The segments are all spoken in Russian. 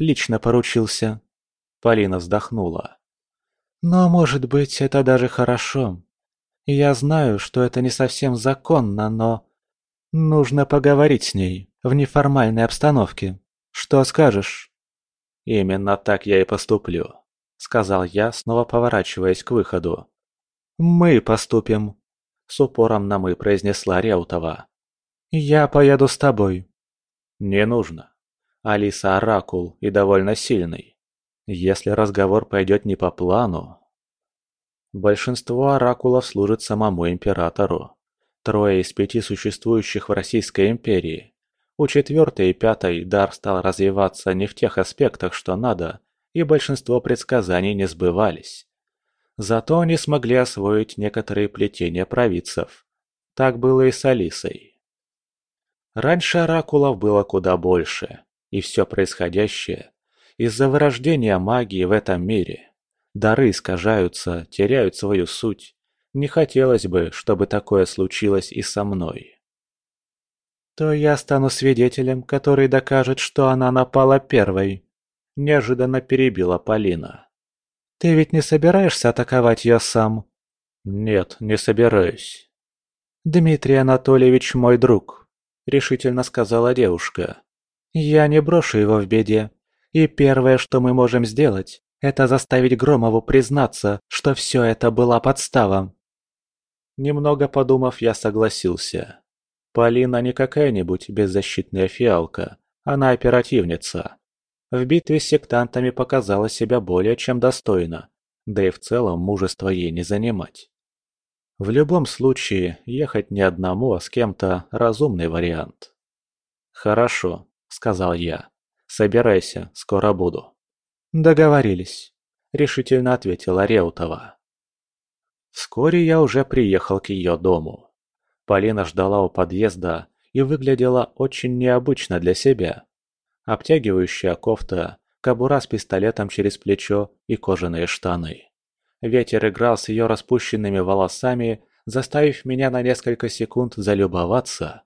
лично поручился. Полина вздохнула. Но, может быть, это даже хорошо. Я знаю, что это не совсем законно, но... Нужно поговорить с ней в неформальной обстановке. Что скажешь? Именно так я и поступлю, сказал я, снова поворачиваясь к выходу. Мы поступим, с упором на «мы» произнесла Реутова. Я поеду с тобой. Не нужно. Алиса оракул и довольно сильный. Если разговор пойдет не по плану... Большинство оракулов служит самому императору. Трое из пяти существующих в Российской империи. У четвертой и пятой дар стал развиваться не в тех аспектах, что надо, и большинство предсказаний не сбывались. Зато они смогли освоить некоторые плетения провидцев. Так было и с Алисой. Раньше оракулов было куда больше, и все происходящее из-за вырождения магии в этом мире. Дары искажаются, теряют свою суть. Не хотелось бы, чтобы такое случилось и со мной. То я стану свидетелем, который докажет, что она напала первой. Неожиданно перебила Полина. Ты ведь не собираешься атаковать ее сам? Нет, не собираюсь. Дмитрий Анатольевич мой друг, решительно сказала девушка. Я не брошу его в беде. И первое, что мы можем сделать, это заставить Громову признаться, что все это была подстава. Немного подумав, я согласился. Полина не какая-нибудь беззащитная фиалка, она оперативница. В битве с сектантами показала себя более чем достойно, да и в целом мужество ей не занимать. В любом случае, ехать не одному, а с кем-то – разумный вариант. «Хорошо», – сказал я. «Собирайся, скоро буду». «Договорились», – решительно ответила Реутова. Вскоре я уже приехал к ее дому. Полина ждала у подъезда и выглядела очень необычно для себя. Обтягивающая кофта, кобура с пистолетом через плечо и кожаные штаны. Ветер играл с ее распущенными волосами, заставив меня на несколько секунд залюбоваться.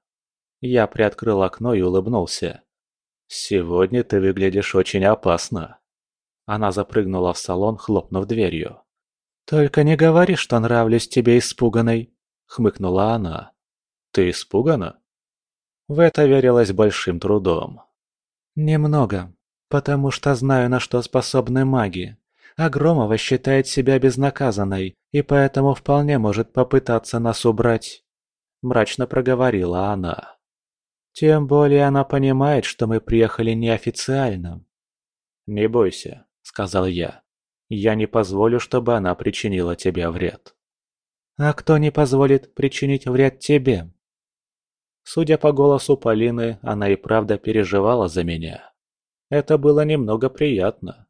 Я приоткрыл окно и улыбнулся. «Сегодня ты выглядишь очень опасно». Она запрыгнула в салон, хлопнув дверью. «Только не говори, что нравлюсь тебе испуганной», — хмыкнула она. «Ты испугана?» В это верилось большим трудом. «Немного, потому что знаю, на что способны маги. А считает себя безнаказанной и поэтому вполне может попытаться нас убрать», — мрачно проговорила она. «Тем более она понимает, что мы приехали неофициально». «Не бойся, — сказал я. «Я не позволю, чтобы она причинила тебе вред». «А кто не позволит причинить вред тебе?» Судя по голосу Полины, она и правда переживала за меня. Это было немного приятно.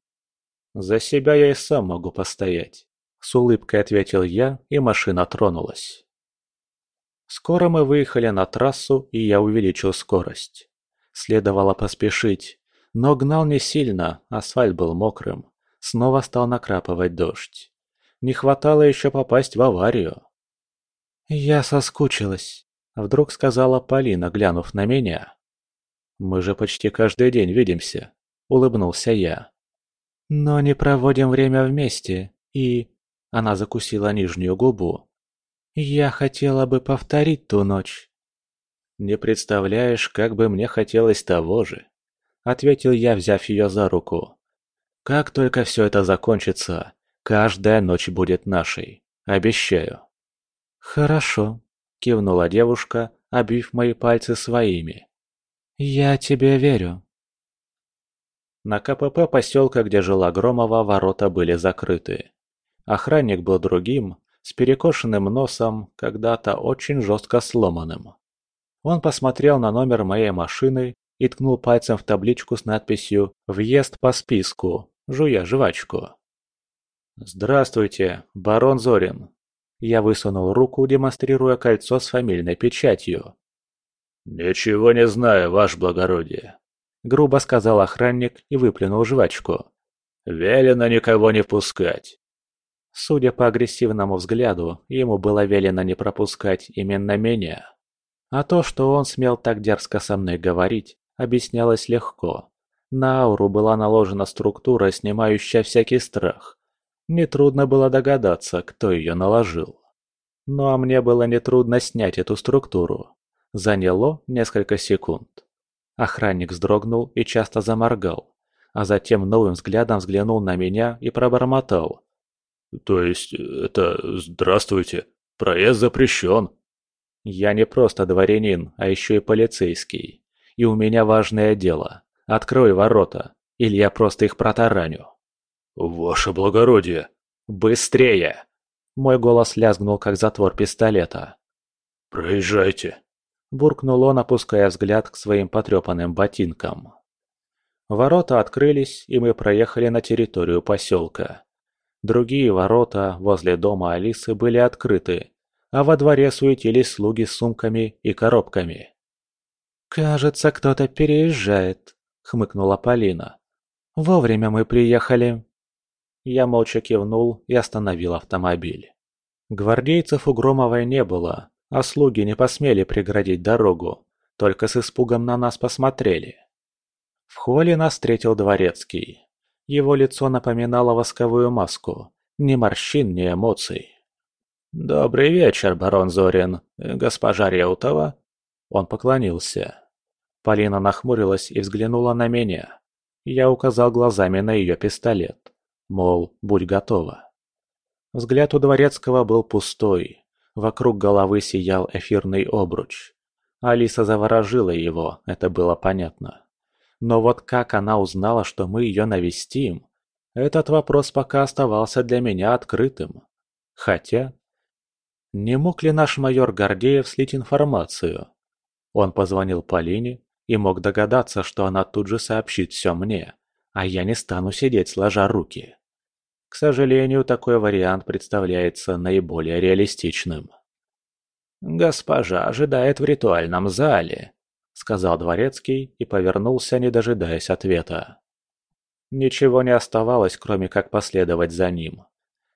«За себя я и сам могу постоять», — с улыбкой ответил я, и машина тронулась. Скоро мы выехали на трассу, и я увеличил скорость. Следовало поспешить, но гнал не сильно, асфальт был мокрым. Снова стал накрапывать дождь. Не хватало еще попасть в аварию. «Я соскучилась», — вдруг сказала Полина, глянув на меня. «Мы же почти каждый день видимся», — улыбнулся я. «Но не проводим время вместе, и...» Она закусила нижнюю губу. «Я хотела бы повторить ту ночь». «Не представляешь, как бы мне хотелось того же», — ответил я, взяв ее за руку. «Как только все это закончится, каждая ночь будет нашей. Обещаю». «Хорошо», — кивнула девушка, обвив мои пальцы своими. «Я тебе верю». На КПП поселка, где жила Громова, ворота были закрыты. Охранник был другим, с перекошенным носом, когда-то очень жестко сломанным. Он посмотрел на номер моей машины и ткнул пальцем в табличку с надписью «Въезд по списку», жуя жвачку. «Здравствуйте, барон Зорин». Я высунул руку, демонстрируя кольцо с фамильной печатью. «Ничего не знаю, ваше благородие», — грубо сказал охранник и выплюнул жвачку. «Велено никого не впускать». Судя по агрессивному взгляду, ему было велено не пропускать именно меня. А то, что он смел так дерзко со мной говорить, объяснялось легко. На ауру была наложена структура, снимающая всякий страх. Нетрудно было догадаться, кто ее наложил. Ну а мне было нетрудно снять эту структуру. Заняло несколько секунд. Охранник вздрогнул и часто заморгал, а затем новым взглядом взглянул на меня и пробормотал. «То есть это... Здравствуйте, проезд запрещен». «Я не просто дворянин, а еще и полицейский. И у меня важное дело. Открой ворота, или я просто их протараню». «Ваше благородие!» «Быстрее!» Мой голос лязгнул, как затвор пистолета. «Проезжайте!» Буркнул он, опуская взгляд к своим потрепанным ботинкам. Ворота открылись, и мы проехали на территорию поселка. Другие ворота возле дома Алисы были открыты, а во дворе суетились слуги с сумками и коробками. «Кажется, кто-то переезжает», — хмыкнула Полина. «Вовремя мы приехали». Я молча кивнул и остановил автомобиль. Гвардейцев у Громовой не было, а слуги не посмели преградить дорогу, только с испугом на нас посмотрели. В холле нас встретил дворецкий. Его лицо напоминало восковую маску, ни морщин, ни эмоций. «Добрый вечер, барон Зорин. Госпожа Реутова?» Он поклонился. Полина нахмурилась и взглянула на меня. Я указал глазами на ее пистолет. Мол, будь готова. Взгляд у Дворецкого был пустой. Вокруг головы сиял эфирный обруч. Алиса заворожила его, это было понятно. Но вот как она узнала, что мы ее навестим? Этот вопрос пока оставался для меня открытым. Хотя... Не мог ли наш майор Гордеев слить информацию? Он позвонил Полине и мог догадаться, что она тут же сообщит все мне, а я не стану сидеть сложа руки. К сожалению, такой вариант представляется наиболее реалистичным. «Госпожа ожидает в ритуальном зале», — сказал дворецкий и повернулся, не дожидаясь ответа. Ничего не оставалось, кроме как последовать за ним.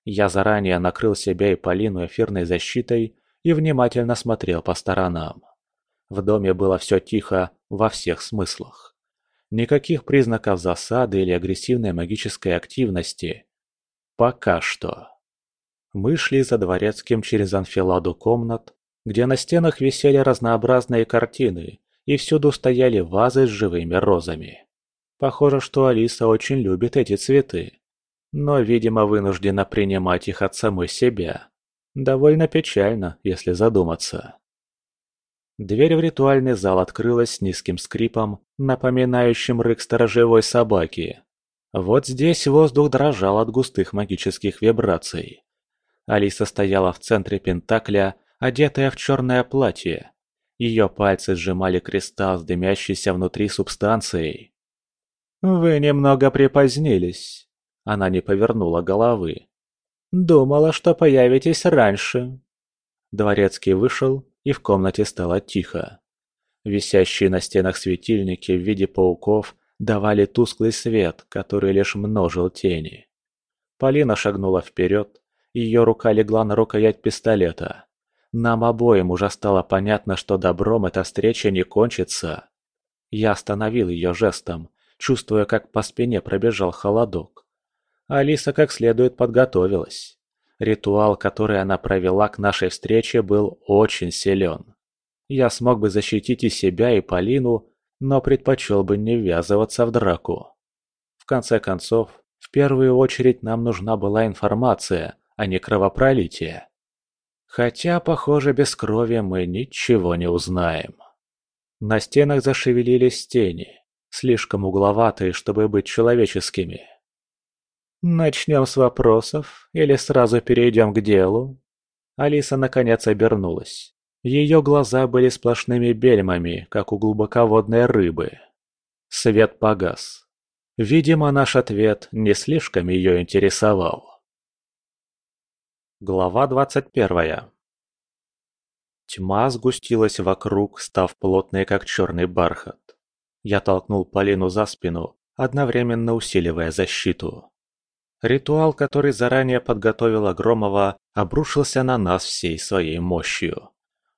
Я заранее накрыл себя и Полину эфирной защитой и внимательно смотрел по сторонам. В доме было все тихо во всех смыслах. Никаких признаков засады или агрессивной магической активности. Пока что. Мы шли за дворецким через анфиладу комнат, где на стенах висели разнообразные картины, и всюду стояли вазы с живыми розами. Похоже, что Алиса очень любит эти цветы, но, видимо, вынуждена принимать их от самой себя. Довольно печально, если задуматься. Дверь в ритуальный зал открылась с низким скрипом, напоминающим рык сторожевой собаки. Вот здесь воздух дрожал от густых магических вибраций. Алиса стояла в центре Пентакля, одетая в черное платье. Ее пальцы сжимали кристалл с дымящейся внутри субстанцией. «Вы немного припозднились», — она не повернула головы. «Думала, что появитесь раньше». Дворецкий вышел, и в комнате стало тихо. Висящие на стенах светильники в виде пауков давали тусклый свет, который лишь множил тени. Полина шагнула вперед, ее рука легла на рукоять пистолета. Нам обоим уже стало понятно, что добром эта встреча не кончится. Я остановил ее жестом, чувствуя, как по спине пробежал холодок. Алиса как следует подготовилась. Ритуал, который она провела к нашей встрече, был очень силен. Я смог бы защитить и себя, и Полину, но предпочел бы не ввязываться в драку. В конце концов, в первую очередь нам нужна была информация, а не кровопролитие. Хотя, похоже, без крови мы ничего не узнаем. На стенах зашевелились тени, слишком угловатые, чтобы быть человеческими. «Начнем с вопросов или сразу перейдем к делу?» Алиса наконец обернулась. Ее глаза были сплошными бельмами, как у глубоководной рыбы. Свет погас. Видимо, наш ответ не слишком ее интересовал. Глава двадцать первая Тьма сгустилась вокруг, став плотной, как черный бархат. Я толкнул Полину за спину, одновременно усиливая защиту. Ритуал, который заранее подготовила Громова, обрушился на нас всей своей мощью.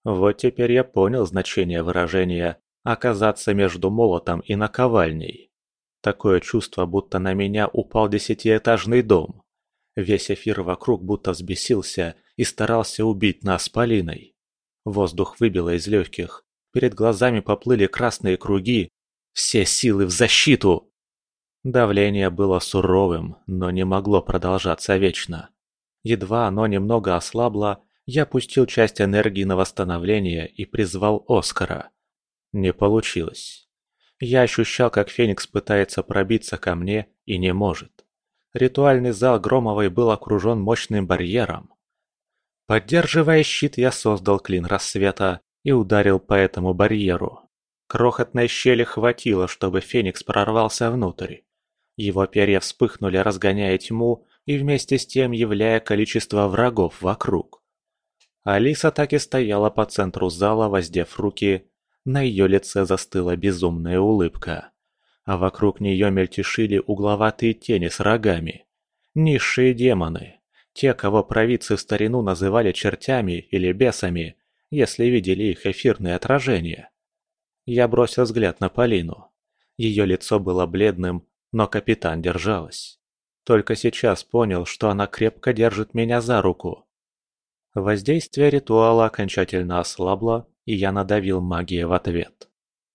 Вот теперь я понял значение выражения «оказаться между молотом и наковальней». Такое чувство, будто на меня упал десятиэтажный дом. Весь эфир вокруг будто взбесился и старался убить нас Полиной. Воздух выбило из легких, перед глазами поплыли красные круги. Все силы в защиту! Давление было суровым, но не могло продолжаться вечно. Едва оно немного ослабло, я пустил часть энергии на восстановление и призвал Оскара. Не получилось. Я ощущал, как Феникс пытается пробиться ко мне и не может. Ритуальный зал Громовой был окружен мощным барьером. Поддерживая щит, я создал клин рассвета и ударил по этому барьеру. Крохотной щели хватило, чтобы Феникс прорвался внутрь. Его перья вспыхнули, разгоняя тьму и вместе с тем являя количество врагов вокруг. Алиса так и стояла по центру зала, воздев руки. На ее лице застыла безумная улыбка. А вокруг нее мельтешили угловатые тени с рогами. Низшие демоны. Те, кого провидцы в старину называли чертями или бесами, если видели их эфирные отражения. Я бросил взгляд на Полину. Ее лицо было бледным, но капитан держалась. Только сейчас понял, что она крепко держит меня за руку. Воздействие ритуала окончательно ослабло, и я надавил магией в ответ.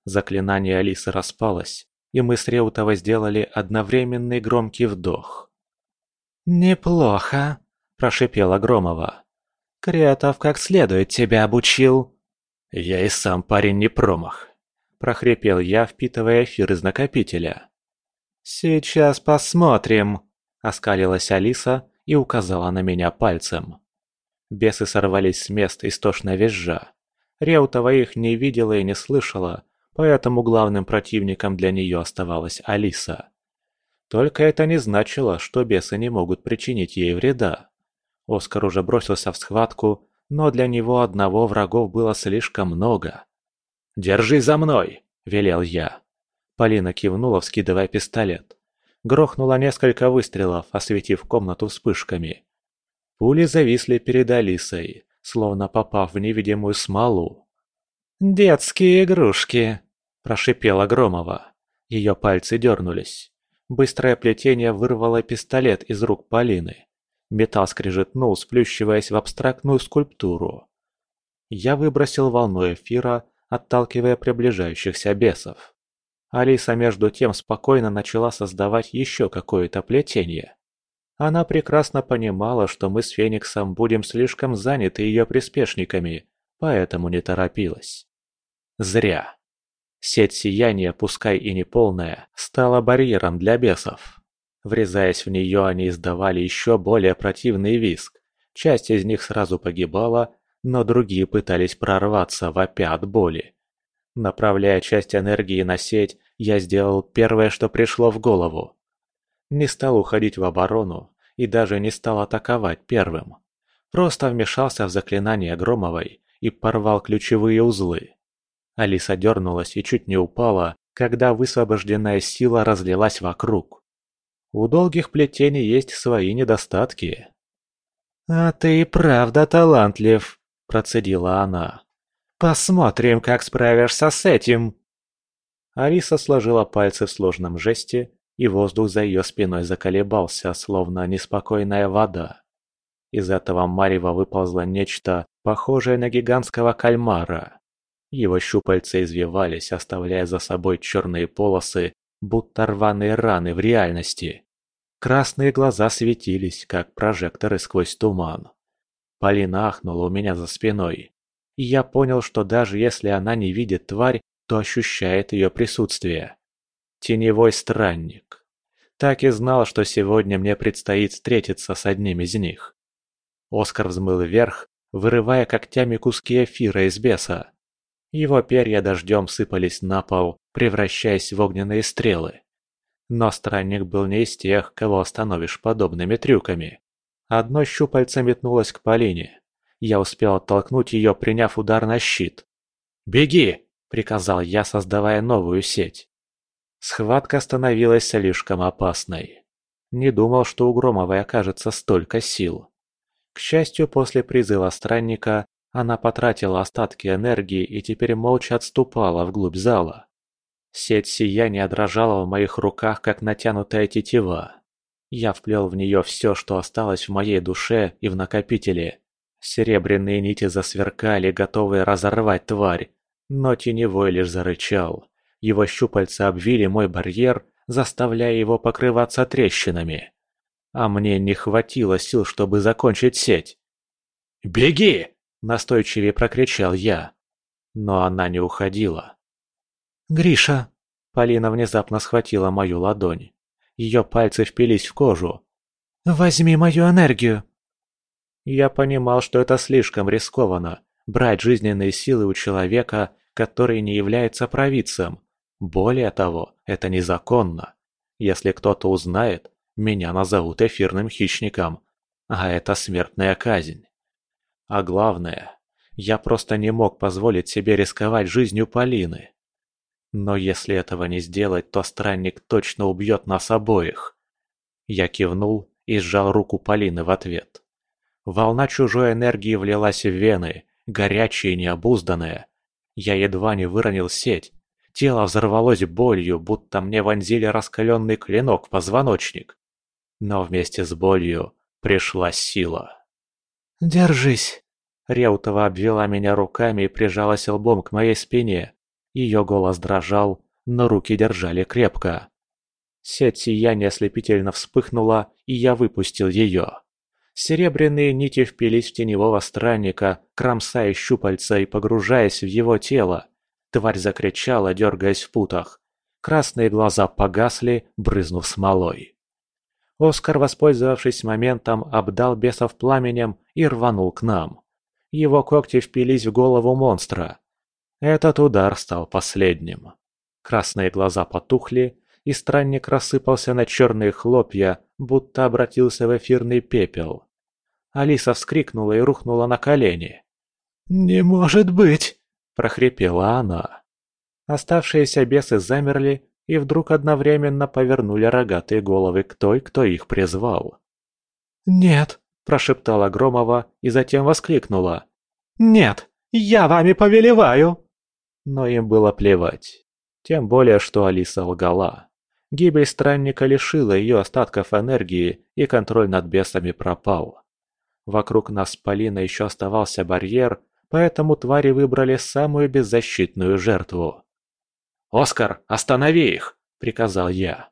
Заклинание Алисы распалось, и мы с Реутовой сделали одновременный громкий вдох. «Неплохо», – прошипела Громова. «Кретов как следует тебя обучил». «Я и сам парень не промах», – прохрипел я, впитывая эфир из накопителя. «Сейчас посмотрим», – оскалилась Алиса и указала на меня пальцем. Бесы сорвались с места истошно визжа. Реутова их не видела и не слышала, поэтому главным противником для нее оставалась Алиса. Только это не значило, что бесы не могут причинить ей вреда. Оскар уже бросился в схватку, но для него одного врагов было слишком много. «Держи за мной!» – велел я. Полина кивнула, вскидывая пистолет. Грохнуло несколько выстрелов, осветив комнату вспышками. Пули зависли перед Алисой, словно попав в невидимую смолу. «Детские игрушки!» – прошипела Громова. Ее пальцы дернулись. Быстрое плетение вырвало пистолет из рук Полины. Металл скрежетнул, сплющиваясь в абстрактную скульптуру. Я выбросил волну эфира, отталкивая приближающихся бесов. Алиса между тем спокойно начала создавать еще какое-то плетение. Она прекрасно понимала, что мы с Фениксом будем слишком заняты ее приспешниками, поэтому не торопилась. Зря. Сеть сияния, пускай и неполная, стала барьером для бесов. Врезаясь в нее, они издавали еще более противный визг. Часть из них сразу погибала, но другие пытались прорваться, вопя от боли. Направляя часть энергии на сеть, я сделал первое, что пришло в голову. Не стал уходить в оборону и даже не стал атаковать первым. Просто вмешался в заклинание Громовой и порвал ключевые узлы. Алиса дернулась и чуть не упала, когда высвобожденная сила разлилась вокруг. У долгих плетений есть свои недостатки. «А ты и правда талантлив», – процедила она. «Посмотрим, как справишься с этим». Алиса сложила пальцы в сложном жесте и воздух за ее спиной заколебался, словно неспокойная вода. Из этого марева выползло нечто, похожее на гигантского кальмара. Его щупальца извивались, оставляя за собой черные полосы, будто рваные раны в реальности. Красные глаза светились, как прожекторы сквозь туман. Полина ахнула у меня за спиной. И я понял, что даже если она не видит тварь, то ощущает ее присутствие. Теневой странник. Так и знал, что сегодня мне предстоит встретиться с одним из них. Оскар взмыл вверх, вырывая когтями куски эфира из беса. Его перья дождем сыпались на пол, превращаясь в огненные стрелы. Но странник был не из тех, кого остановишь подобными трюками. Одно щупальце метнулось к Полине. Я успел оттолкнуть ее, приняв удар на щит. «Беги!» – приказал я, создавая новую сеть. Схватка становилась слишком опасной. Не думал, что у Громовой окажется столько сил. К счастью, после призыва странника она потратила остатки энергии и теперь молча отступала вглубь зала. Сеть сияния дрожала в моих руках, как натянутая тетива. Я вплел в нее все, что осталось в моей душе и в накопителе. Серебряные нити засверкали, готовые разорвать тварь, но теневой лишь зарычал. Его щупальца обвили мой барьер, заставляя его покрываться трещинами. А мне не хватило сил, чтобы закончить сеть. «Беги!» – настойчивее прокричал я. Но она не уходила. «Гриша!» – Полина внезапно схватила мою ладонь. Ее пальцы впились в кожу. «Возьми мою энергию!» Я понимал, что это слишком рискованно – брать жизненные силы у человека, который не является провидцем. Более того, это незаконно. Если кто-то узнает, меня назовут эфирным хищником, а это смертная казнь. А главное, я просто не мог позволить себе рисковать жизнью Полины. Но если этого не сделать, то странник точно убьет нас обоих. Я кивнул и сжал руку Полины в ответ. Волна чужой энергии влилась в вены, горячая и необузданная. Я едва не выронил сеть. Тело взорвалось болью, будто мне вонзили раскаленный клинок в позвоночник. Но вместе с болью пришла сила. «Держись!» Реутова обвела меня руками и прижалась лбом к моей спине. Ее голос дрожал, но руки держали крепко. Сеть сияния ослепительно вспыхнула, и я выпустил ее. Серебряные нити впились в теневого странника, кромсая щупальца и погружаясь в его тело. Тварь закричала, дергаясь в путах. Красные глаза погасли, брызнув смолой. Оскар, воспользовавшись моментом, обдал бесов пламенем и рванул к нам. Его когти впились в голову монстра. Этот удар стал последним. Красные глаза потухли, и странник рассыпался на черные хлопья, будто обратился в эфирный пепел. Алиса вскрикнула и рухнула на колени. «Не может быть!» – прохрипела она. Оставшиеся бесы замерли и вдруг одновременно повернули рогатые головы к той, кто их призвал. «Нет!» – прошептала Громова и затем воскликнула. «Нет! Я вами повелеваю!» Но им было плевать. Тем более, что Алиса лгала. Гибель странника лишила ее остатков энергии, и контроль над бесами пропал. Вокруг нас с Полиной еще оставался барьер, поэтому твари выбрали самую беззащитную жертву. «Оскар, останови их!» – приказал я.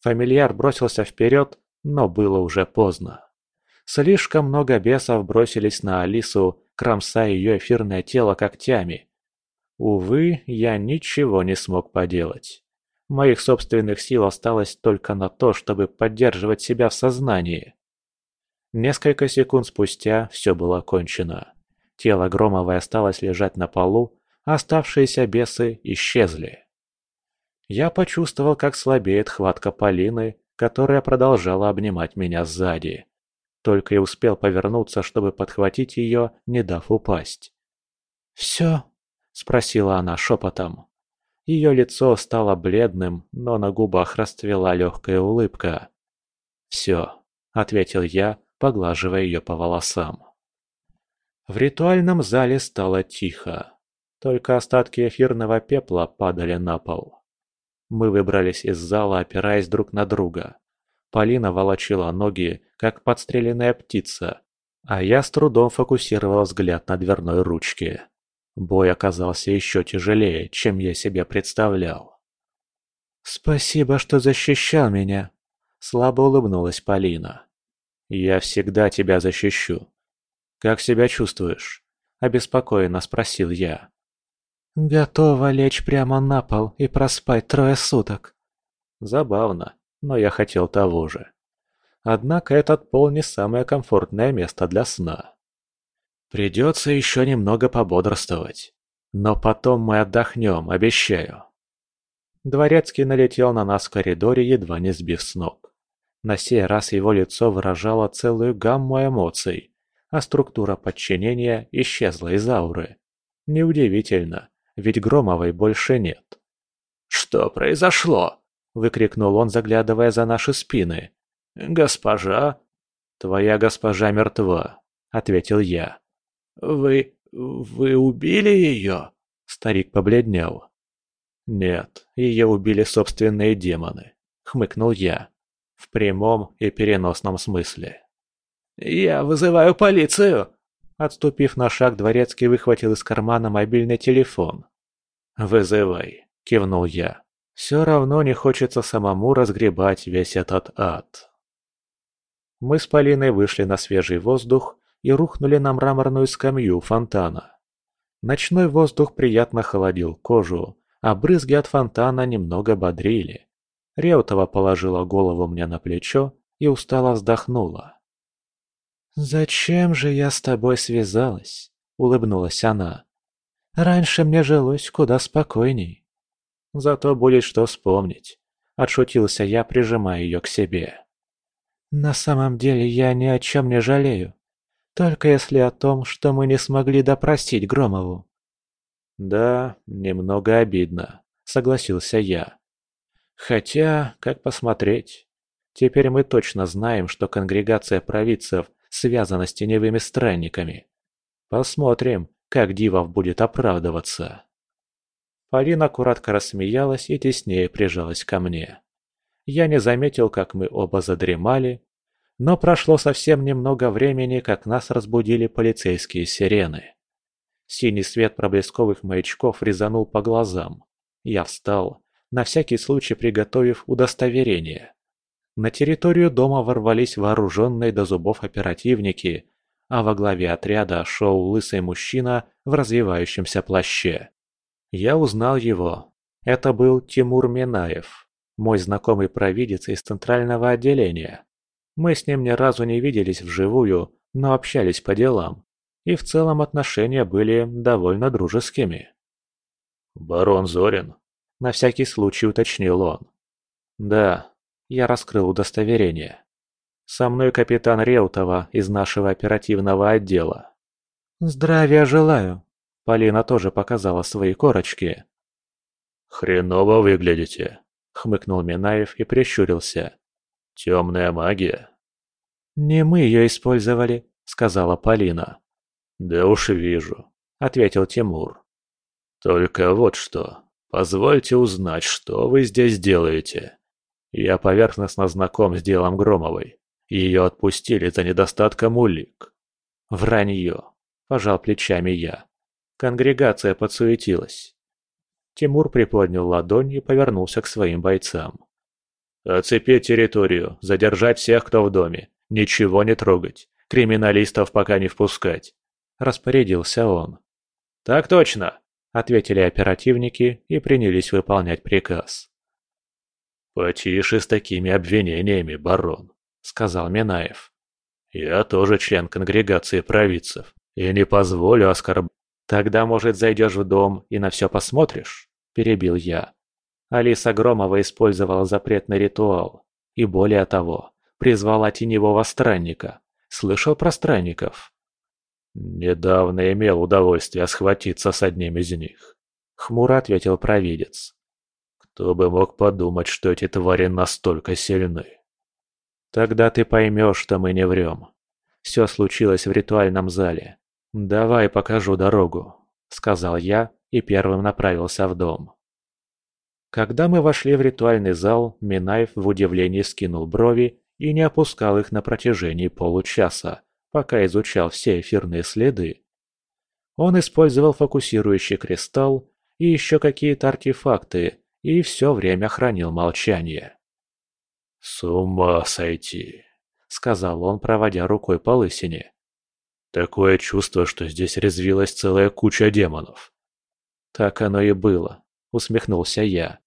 Фамильяр бросился вперед, но было уже поздно. Слишком много бесов бросились на Алису, кромсая ее эфирное тело когтями. Увы, я ничего не смог поделать. Моих собственных сил осталось только на то, чтобы поддерживать себя в сознании. Несколько секунд спустя все было кончено. Тело Громовой осталось лежать на полу, а оставшиеся бесы исчезли. Я почувствовал, как слабеет хватка Полины, которая продолжала обнимать меня сзади. Только и успел повернуться, чтобы подхватить ее, не дав упасть. «Все?» – спросила она шепотом. Ее лицо стало бледным, но на губах расцвела легкая улыбка. «Все», – ответил я, поглаживая ее по волосам. В ритуальном зале стало тихо. Только остатки эфирного пепла падали на пол. Мы выбрались из зала, опираясь друг на друга. Полина волочила ноги, как подстреленная птица, а я с трудом фокусировал взгляд на дверной ручке. Бой оказался еще тяжелее, чем я себе представлял. «Спасибо, что защищал меня», — слабо улыбнулась Полина. «Я всегда тебя защищу. Как себя чувствуешь?» — обеспокоенно спросил я. «Готова лечь прямо на пол и проспать трое суток». Забавно но я хотел того же. Однако этот пол не самое комфортное место для сна. Придется еще немного пободрствовать. Но потом мы отдохнем, обещаю. Дворецкий налетел на нас в коридоре, едва не сбив с ног. На сей раз его лицо выражало целую гамму эмоций, а структура подчинения исчезла из ауры. Неудивительно, ведь Громовой больше нет. «Что произошло?» – выкрикнул он, заглядывая за наши спины. «Госпожа?» «Твоя госпожа мертва», – ответил я. «Вы... вы убили ее?» Старик побледнел. Нет, ее убили собственные демоны, хмыкнул я. В прямом и переносном смысле. «Я вызываю полицию!» Отступив на шаг, Дворецкий выхватил из кармана мобильный телефон. «Вызывай», — кивнул я. «Все равно не хочется самому разгребать весь этот ад». Мы с Полиной вышли на свежий воздух и рухнули на мраморную скамью фонтана. Ночной воздух приятно холодил кожу, а брызги от фонтана немного бодрили. Реутова положила голову мне на плечо и устало вздохнула. «Зачем же я с тобой связалась?» — улыбнулась она. «Раньше мне жилось куда спокойней». «Зато будет что вспомнить», — отшутился я, прижимая ее к себе. «На самом деле я ни о чем не жалею. Только если о том, что мы не смогли допросить Громову». «Да, немного обидно», — согласился я. «Хотя, как посмотреть? Теперь мы точно знаем, что конгрегация провидцев связана с теневыми странниками. Посмотрим, как Дивов будет оправдываться». Полина коротко рассмеялась и теснее прижалась ко мне. Я не заметил, как мы оба задремали, но прошло совсем немного времени, как нас разбудили полицейские сирены. Синий свет проблесковых маячков резанул по глазам. Я встал, на всякий случай приготовив удостоверение. На территорию дома ворвались вооруженные до зубов оперативники, а во главе отряда шел лысый мужчина в развивающемся плаще. Я узнал его. Это был Тимур Минаев, мой знакомый провидец из центрального отделения. Мы с ним ни разу не виделись вживую, но общались по делам. И в целом отношения были довольно дружескими. «Барон Зорин?» – на всякий случай уточнил он. «Да», – я раскрыл удостоверение. «Со мной капитан Реутова из нашего оперативного отдела». «Здравия желаю», – Полина тоже показала свои корочки. «Хреново выглядите», — хмыкнул Минаев и прищурился. «Темная магия?» «Не мы ее использовали», — сказала Полина. «Да уж вижу», — ответил Тимур. «Только вот что. Позвольте узнать, что вы здесь делаете. Я поверхностно знаком с делом Громовой. Ее отпустили за недостатком улик». «Вранье», — пожал плечами я. Конгрегация подсуетилась. Тимур приподнял ладонь и повернулся к своим бойцам. «Оцепить территорию, задержать всех, кто в доме, ничего не трогать, криминалистов пока не впускать», – распорядился он. «Так точно», – ответили оперативники и принялись выполнять приказ. «Потише с такими обвинениями, барон», – сказал Минаев. «Я тоже член конгрегации провидцев и не позволю оскорб...» «Тогда, может, зайдешь в дом и на все посмотришь?» – перебил я. Алиса Громова использовала запретный ритуал. И более того, призвала теневого странника. Слышал про странников? «Недавно имел удовольствие схватиться с одним из них», — хмуро ответил провидец. «Кто бы мог подумать, что эти твари настолько сильны?» «Тогда ты поймешь, что мы не врем. Все случилось в ритуальном зале. Давай покажу дорогу», — сказал я и первым направился в дом. Когда мы вошли в ритуальный зал, Минаев в удивлении скинул брови и не опускал их на протяжении получаса, пока изучал все эфирные следы. Он использовал фокусирующий кристалл и еще какие-то артефакты, и все время хранил молчание. «С ума сойти!» — сказал он, проводя рукой по лысине. «Такое чувство, что здесь резвилась целая куча демонов». «Так оно и было», — усмехнулся я.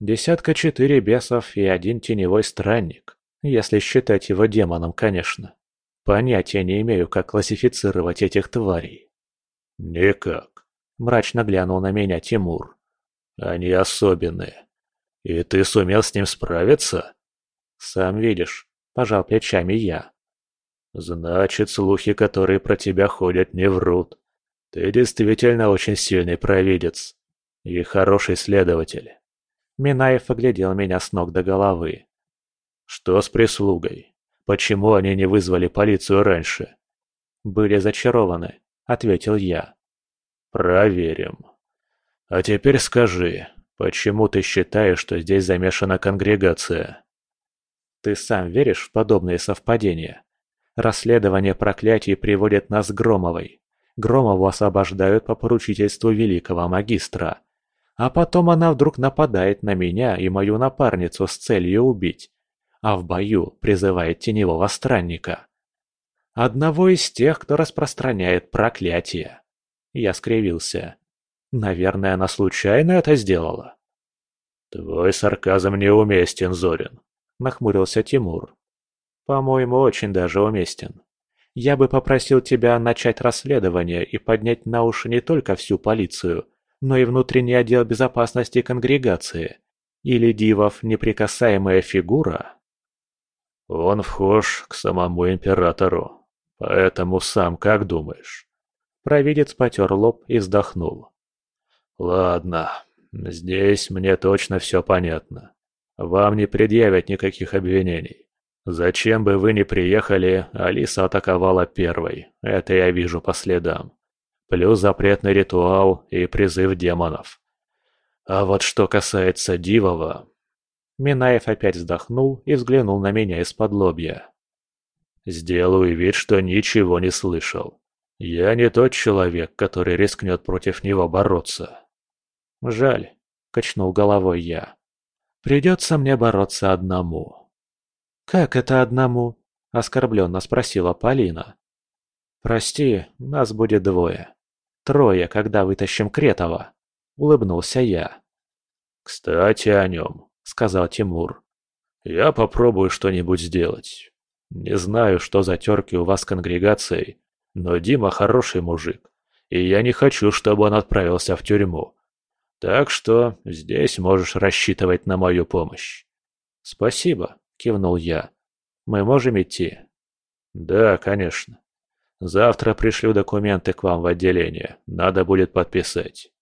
Десятка четыре бесов и один теневой странник, если считать его демоном, конечно. Понятия не имею, как классифицировать этих тварей. «Никак», — мрачно глянул на меня Тимур. «Они особенные. И ты сумел с ним справиться?» «Сам видишь», — пожал плечами я. «Значит, слухи, которые про тебя ходят, не врут. Ты действительно очень сильный провидец и хороший следователь». Минаев оглядел меня с ног до головы. «Что с прислугой? Почему они не вызвали полицию раньше?» «Были зачарованы», — ответил я. «Проверим. А теперь скажи, Почему ты считаешь, что здесь замешана конгрегация? Ты сам веришь в подобные совпадения? Расследование проклятий приводит нас к Громовой. Громову освобождают по поручительству великого магистра. А потом она вдруг нападает на меня и мою напарницу с целью убить. А в бою призывает теневого странника. Одного из тех, кто распространяет проклятие. Я скривился. Наверное, она случайно это сделала. «Твой сарказм неуместен, Зорин», — нахмурился Тимур. «По-моему, очень даже уместен. Я бы попросил тебя начать расследование и поднять на уши не только всю полицию, но и внутренний отдел безопасности конгрегации. Или Дивов неприкасаемая фигура? Он вхож к самому императору. Поэтому сам как думаешь? Провидец потер лоб и вздохнул. Ладно, здесь мне точно все понятно. Вам не предъявят никаких обвинений. Зачем бы вы ни приехали, Алиса атаковала первой. Это я вижу по следам. Плюс запретный ритуал и призыв демонов. А вот что касается Дивова... Минаев опять вздохнул и взглянул на меня из-под лобья. Сделаю вид, что ничего не слышал. Я не тот человек, который рискнет против него бороться. Жаль, качнул головой я. Придется мне бороться одному. «Как это одному?» – оскорбленно спросила Полина. «Прости, нас будет двое. Трое, когда вытащим Кретова», – улыбнулся я. «Кстати, о нем», – сказал Тимур. «Я попробую что-нибудь сделать. Не знаю, что за терки у вас с конгрегацией, но Дима хороший мужик, и я не хочу, чтобы он отправился в тюрьму. Так что здесь можешь рассчитывать на мою помощь». «Спасибо», – кивнул я. «Мы можем идти?» «Да, конечно. Завтра пришлю документы к вам в отделение. Надо будет подписать».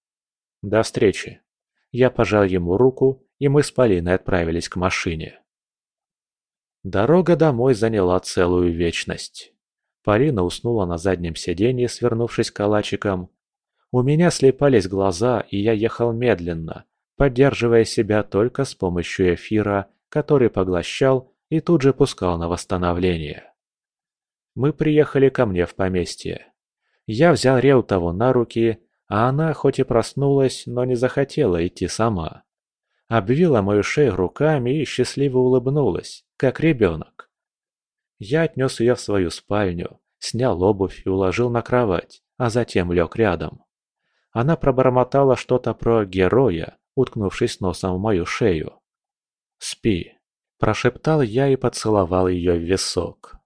«До встречи». Я пожал ему руку, и мы с Полиной отправились к машине. Дорога домой заняла целую вечность. Полина уснула на заднем сиденье, свернувшись калачиком. У меня слепались глаза, и я ехал медленно, поддерживая себя только с помощью эфира, который поглощал и тут же пускал на восстановление. Мы приехали ко мне в поместье. Я взял Реутову на руки, а она хоть и проснулась, но не захотела идти сама. Обвила мою шею руками и счастливо улыбнулась, как ребенок. Я отнес ее в свою спальню, снял обувь и уложил на кровать, а затем лег рядом. Она пробормотала что-то про героя, уткнувшись носом в мою шею. «Спи», Прошептал я и поцеловал ее в висок.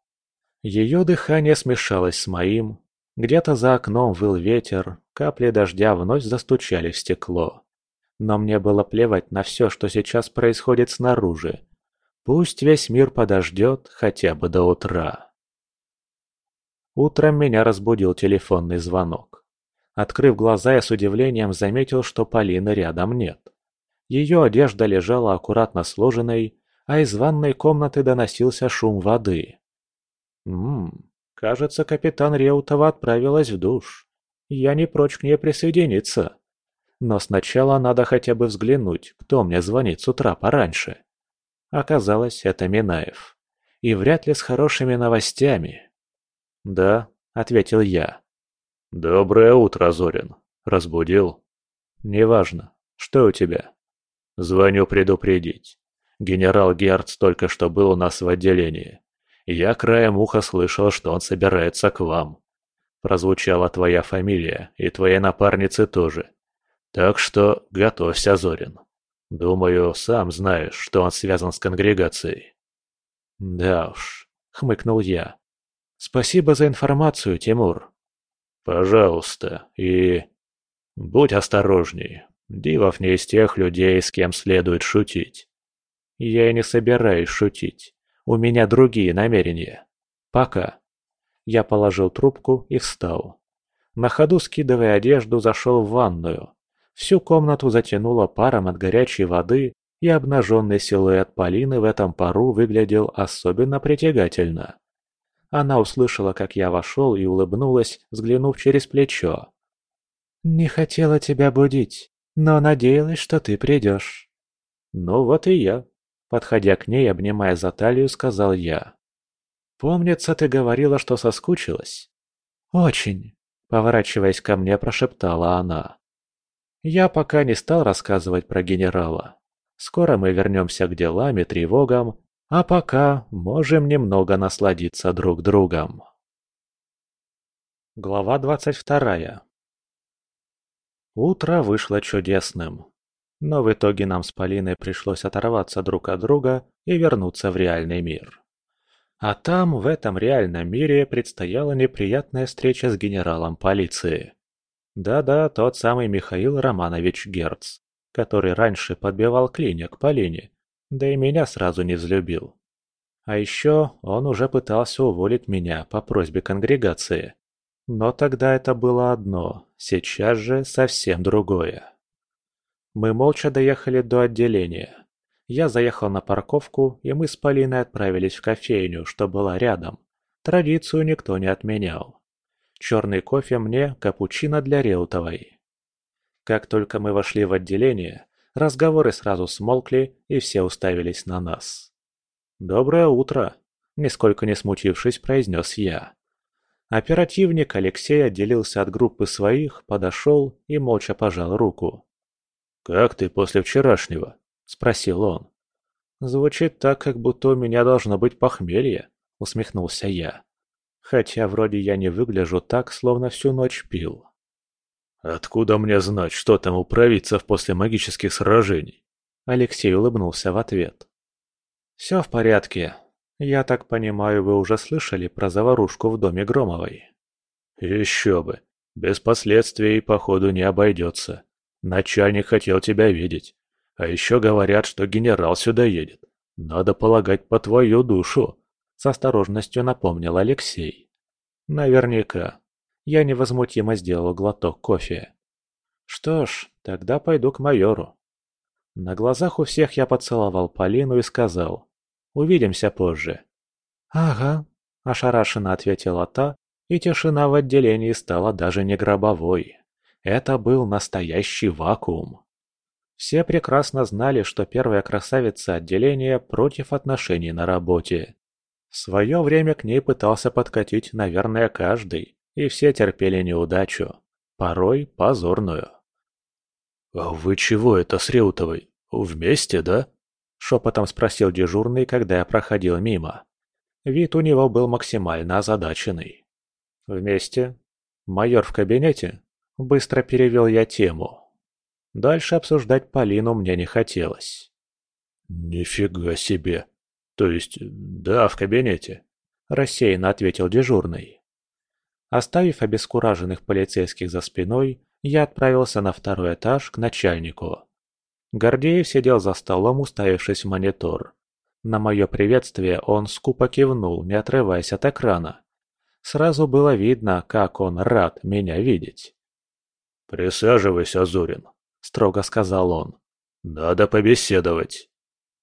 Ее дыхание смешалось с моим. Где-то за окном выл ветер, капли дождя вновь застучали в стекло. Но мне было плевать на все, что сейчас происходит снаружи. Пусть весь мир подождет хотя бы до утра. Утром меня разбудил телефонный звонок. Открыв глаза, я с удивлением заметил, что Полины рядом нет. Ее одежда лежала аккуратно сложенной, а из ванной комнаты доносился шум воды. Ммм, кажется, капитан Реутова отправилась в душ. Я не прочь к ней присоединиться. Но сначала надо хотя бы взглянуть, кто мне звонит с утра пораньше. Оказалось, это Минаев. И вряд ли с хорошими новостями. «Да», — ответил я. «Доброе утро, Зорин. Разбудил?» «Неважно. Что у тебя?» «Звоню предупредить. Генерал Герц только что был у нас в отделении. Я краем уха слышал, что он собирается к вам. Прозвучала твоя фамилия, и твоей напарницы тоже. Так что готовься, Зорин. Думаю, сам знаешь, что он связан с конгрегацией. Да уж, хмыкнул я. Спасибо за информацию, Тимур. Пожалуйста, и... Будь осторожней. Дивов не из тех людей, с кем следует шутить. Я и не собираюсь шутить. У меня другие намерения. Пока. Я положил трубку и встал. На ходу, скидывая одежду, зашел в ванную. Всю комнату затянуло паром от горячей воды, и обнаженный силуэт Полины в этом пару выглядел особенно притягательно. Она услышала, как я вошел, и улыбнулась, взглянув через плечо. «Не хотела тебя будить, но надеялась, что ты придешь». «Ну вот и я», — подходя к ней, обнимая за талию, сказал я. «Помнится, ты говорила, что соскучилась?» «Очень», — поворачиваясь ко мне, прошептала она. Я пока не стал рассказывать про генерала. Скоро мы вернемся к делам и тревогам, а пока можем немного насладиться друг другом. Глава двадцать вторая Утро вышло чудесным. Но в итоге нам с Полиной пришлось оторваться друг от друга и вернуться в реальный мир. А там, в этом реальном мире, предстояла неприятная встреча с генералом полиции. Да-да, тот самый Михаил Романович Герц, который раньше подбивал клинья к Полине, да и меня сразу не взлюбил. А еще он уже пытался уволить меня по просьбе конгрегации. Но тогда это было одно, сейчас же совсем другое. Мы молча доехали до отделения. Я заехал на парковку, и мы с Полиной отправились в кофейню, что была рядом. Традицию никто не отменял. Черный кофе мне, капучино для Реутовой. Как только мы вошли в отделение, разговоры сразу смолкли, и все уставились на нас. «Доброе утро!» – нисколько не смутившись, произнес я. Оперативник Алексей отделился от группы своих, подошел и молча пожал руку. «Как ты после вчерашнего?» – спросил он. «Звучит так, как будто у меня должно быть похмелье», – усмехнулся я. «Хотя вроде я не выгляжу так, словно всю ночь пил». «Откуда мне знать, что там у провидцев после магических сражений?» Алексей улыбнулся в ответ. «Все в порядке. «Я так понимаю, вы уже слышали про заварушку в доме Громовой?» «Еще бы. Без последствий, походу, не обойдется. Начальник хотел тебя видеть. А еще говорят, что генерал сюда едет. Надо полагать по твою душу», — с осторожностью напомнил Алексей. «Наверняка. Я невозмутимо сделал глоток кофе. Что ж, тогда пойду к майору». На глазах у всех я поцеловал Полину и сказал — Увидимся позже». «Ага», – ошарашенно ответила та, и тишина в отделении стала даже не гробовой. Это был настоящий вакуум. Все прекрасно знали, что первая красавица отделения против отношений на работе. В свое время к ней пытался подкатить, наверное, каждый, и все терпели неудачу, порой позорную. «А вы чего это с Реутовой? Вместе, да?» Шепотом спросил дежурный, когда я проходил мимо. Вид у него был максимально озадаченный. «Вместе? Майор в кабинете?» Быстро перевел я тему. Дальше обсуждать Полину мне не хотелось. «Нифига себе! То есть, да, в кабинете», – рассеянно ответил дежурный. Оставив обескураженных полицейских за спиной, я отправился на второй этаж к начальнику. Гордеев сидел за столом, уставившись в монитор. На мое приветствие он скупо кивнул, не отрываясь от экрана. Сразу было видно, как он рад меня видеть. «Присаживайся, Азурин», — строго сказал он. «Надо побеседовать».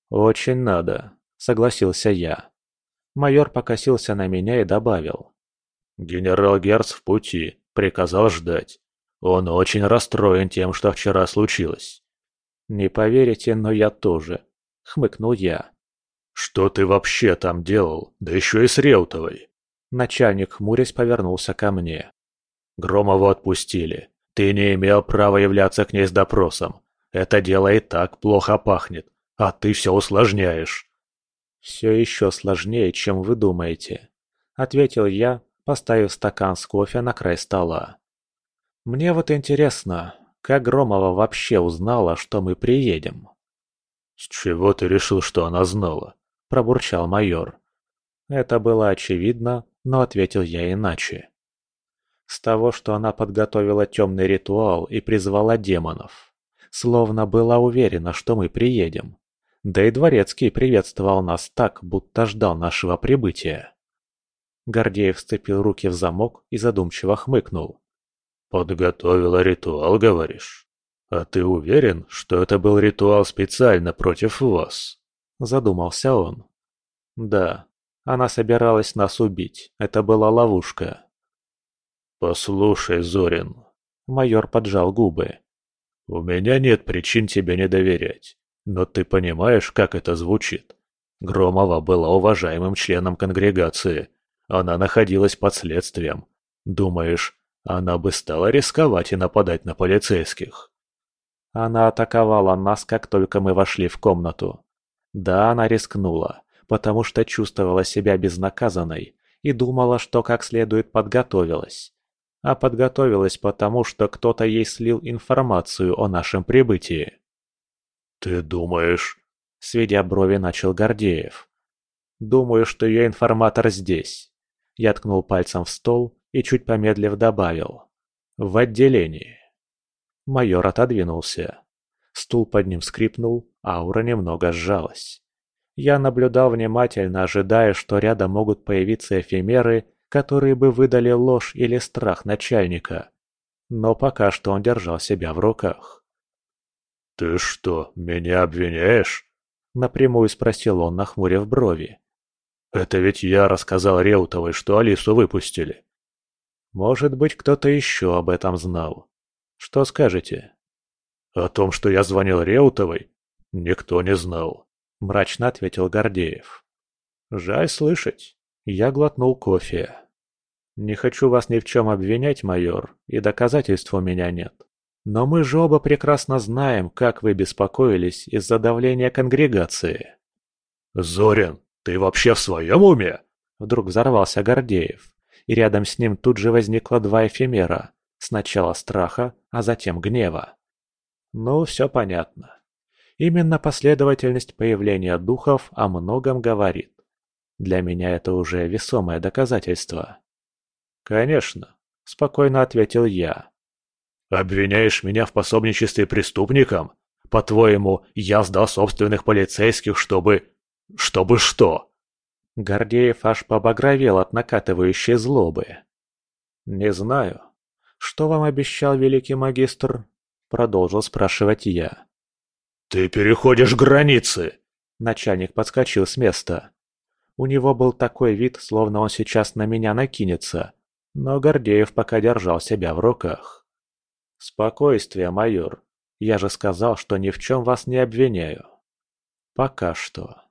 «Очень надо», — согласился я. Майор покосился на меня и добавил. «Генерал Герц в пути, приказал ждать. Он очень расстроен тем, что вчера случилось. «Не поверите, но я тоже», — хмыкнул я. «Что ты вообще там делал? Да еще и с Реутовой!» Начальник хмурясь повернулся ко мне. «Громову отпустили. Ты не имел права являться к ней с допросом. Это дело и так плохо пахнет, а ты все усложняешь». «Все еще сложнее, чем вы думаете», — ответил я, поставив стакан с кофе на край стола. «Мне вот интересно, как Громова вообще узнала, что мы приедем? «С чего ты решил, что она знала?» – пробурчал майор. Это было очевидно, но ответил я иначе. С того, что она подготовила темный ритуал и призвала демонов. Словно была уверена, что мы приедем. Да и Дворецкий приветствовал нас так, будто ждал нашего прибытия. Гордеев сцепил руки в замок и задумчиво хмыкнул. «Подготовила ритуал, говоришь? А ты уверен, что это был ритуал специально против вас?» Задумался он. «Да, она собиралась нас убить. Это была ловушка». «Послушай, Зорин...» Майор поджал губы. «У меня нет причин тебе не доверять, но ты понимаешь, как это звучит? Громова была уважаемым членом конгрегации. Она находилась под следствием. Думаешь, она бы стала рисковать и нападать на полицейских?» Она атаковала нас, как только мы вошли в комнату. Да, она рискнула, потому что чувствовала себя безнаказанной и думала, что как следует подготовилась. А подготовилась потому, что кто-то ей слил информацию о нашем прибытии. «Ты думаешь...» — сведя брови, начал Гордеев. «Думаю, что ее информатор здесь». Я ткнул пальцем в стол и чуть помедлив добавил. «В отделении». Майор отодвинулся. Стул под ним скрипнул, аура немного сжалась. Я наблюдал внимательно, ожидая, что рядом могут появиться эфемеры, которые бы выдали ложь или страх начальника. Но пока что он держал себя в руках. «Ты что, меня обвиняешь?» — напрямую спросил он, нахмурив брови. «Это ведь я рассказал Реутовой, что Алису выпустили». «Может быть, кто-то еще об этом знал. Что скажете?» «О том, что я звонил Реутовой, никто не знал. – мрачно ответил Гордеев. «Жаль слышать. Я глотнул кофе. Не хочу вас ни в чем обвинять, майор, и доказательств у меня нет. Но мы же оба прекрасно знаем, как вы беспокоились из-за давления конгрегации». «Зорин, ты вообще в своем уме?» Вдруг взорвался Гордеев, и рядом с ним тут же возникло два эфемера. Сначала страха, а затем гнева. Ну, все понятно. Именно последовательность появления духов о многом говорит. Для меня это уже весомое доказательство. «Конечно», – спокойно ответил я. «Обвиняешь меня в пособничестве преступникам? По-твоему, я сдал собственных полицейских, чтобы... чтобы что?» Гордеев аж побагровел от накатывающей злобы. «Не знаю. Что вам обещал великий магистр?» – продолжил спрашивать я. «Ты переходишь границы!» Начальник подскочил с места. У него был такой вид, словно он сейчас на меня накинется, но Гордеев пока держал себя в руках. «Спокойствие, майор. Я же сказал, что ни в чем вас не обвиняю. Пока что».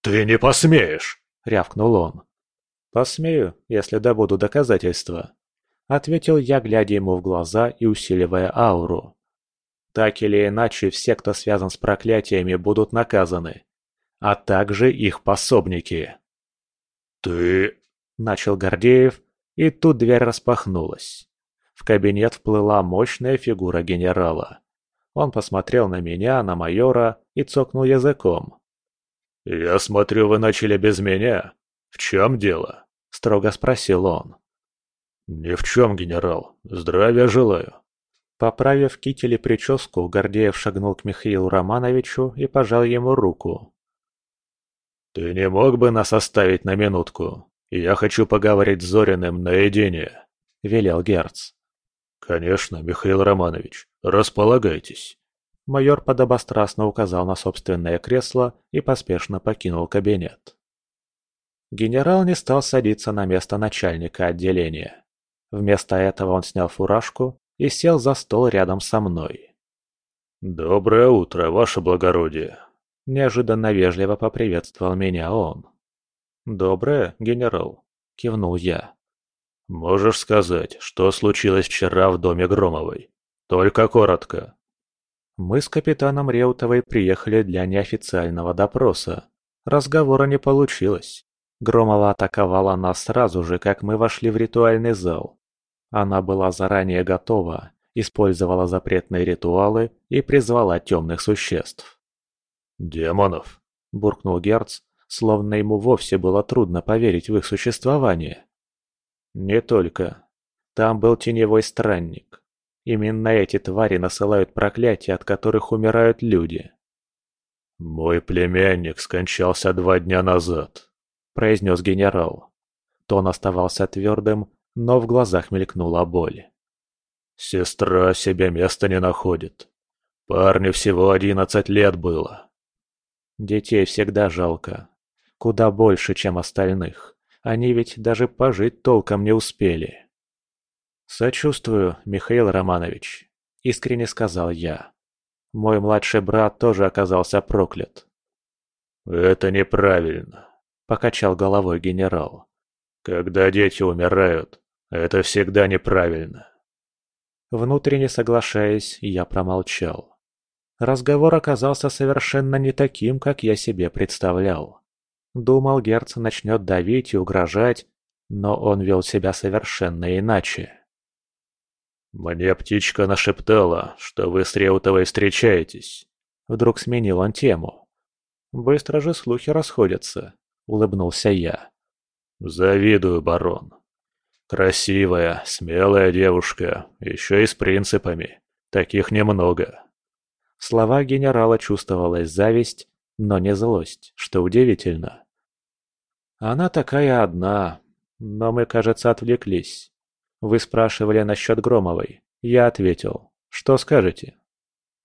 «Ты не посмеешь!» — рявкнул он. «Посмею, если добуду доказательства», — ответил я, глядя ему в глаза и усиливая ауру. Так или иначе, все, кто связан с проклятиями, будут наказаны. А также их пособники. «Ты...» – начал Гордеев, и тут дверь распахнулась. В кабинет вплыла мощная фигура генерала. Он посмотрел на меня, на майора и цокнул языком. «Я смотрю, вы начали без меня. В чем дело?» – строго спросил он. «Ни в чем, генерал. Здравия желаю». Поправив китель и прическу, Гордеев шагнул к Михаилу Романовичу и пожал ему руку. «Ты не мог бы нас оставить на минутку? Я хочу поговорить с Зориным наедине», — велел Герц. «Конечно, Михаил Романович, располагайтесь». Майор подобострастно указал на собственное кресло и поспешно покинул кабинет. Генерал не стал садиться на место начальника отделения. Вместо этого он снял фуражку и сел за стол рядом со мной. «Доброе утро, ваше благородие!» Неожиданно вежливо поприветствовал меня он. «Доброе, генерал», — кивнул я. «Можешь сказать, что случилось вчера в доме Громовой? Только коротко». Мы с капитаном Реутовой приехали для неофициального допроса. Разговора не получилось. Громова атаковала нас сразу же, как мы вошли в ритуальный зал. Она была заранее готова, использовала запретные ритуалы и призвала темных существ. «Демонов!» – буркнул Герц, словно ему вовсе было трудно поверить в их существование. «Не только. Там был теневой странник. Именно эти твари насылают проклятия, от которых умирают люди». «Мой племянник скончался два дня назад», – произнес генерал. Тон оставался твердым, но в глазах мелькнула боль. «Сестра себе места не находит. Парню всего одиннадцать лет было». Детей всегда жалко. Куда больше, чем остальных. Они ведь даже пожить толком не успели. Сочувствую, Михаил Романович. искренне сказал я. Мой младший брат тоже оказался проклят. «Это неправильно», — покачал головой генерал. «Когда дети умирают, это всегда неправильно». Внутренне соглашаясь, я промолчал. Разговор оказался совершенно не таким, как я себе представлял. Думал, Герц начнет давить и угрожать, но он вел себя совершенно иначе. «Мне птичка нашептала, что вы с Реутовой встречаетесь». Вдруг сменил он тему. «Быстро же слухи расходятся», — улыбнулся я. «Завидую, барон. Красивая, смелая девушка, еще и с принципами. Таких немного». В словах генерала чувствовалась зависть, но не злость, что удивительно. «Она такая одна, но мы, кажется, отвлеклись. Вы спрашивали насчет Громовой. Я ответил. Что скажете?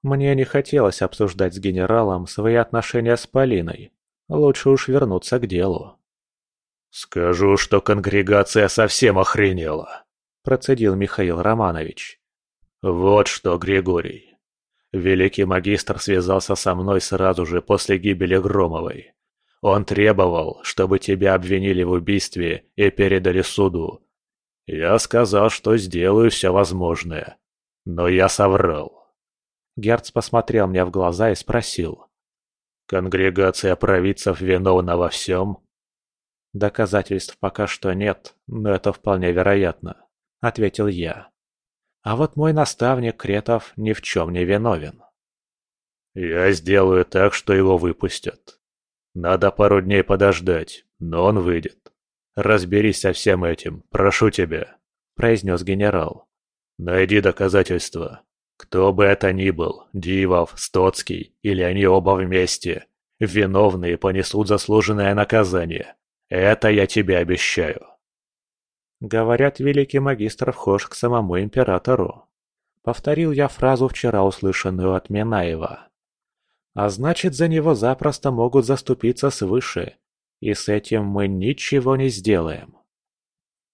Мне не хотелось обсуждать с генералом свои отношения с Полиной. Лучше уж вернуться к делу. «Скажу, что конгрегация совсем охренела», – процедил Михаил Романович. «Вот что, Григорий. Великий магистр связался со мной сразу же после гибели Громовой. Он требовал, чтобы тебя обвинили в убийстве и передали суду. Я сказал, что сделаю все возможное. Но я соврал. Герц посмотрел мне в глаза и спросил. «Конгрегация провидцев виновна во всем?» «Доказательств пока что нет, но это вполне вероятно», — ответил я. «А вот мой наставник Кретов ни в чем не виновен». «Я сделаю так, что его выпустят», надо пару дней подождать, но он выйдет. Разберись со всем этим, прошу тебя», – произнес генерал. «Найди доказательства. Кто бы это ни был, Дивов, Стоцкий или они оба вместе, виновные понесут заслуженное наказание. Это я тебе обещаю». Говорят, великий магистр вхож к самому императору. Повторил я фразу, вчера услышанную от Минаева. А значит, за него запросто могут заступиться свыше, и с этим мы ничего не сделаем.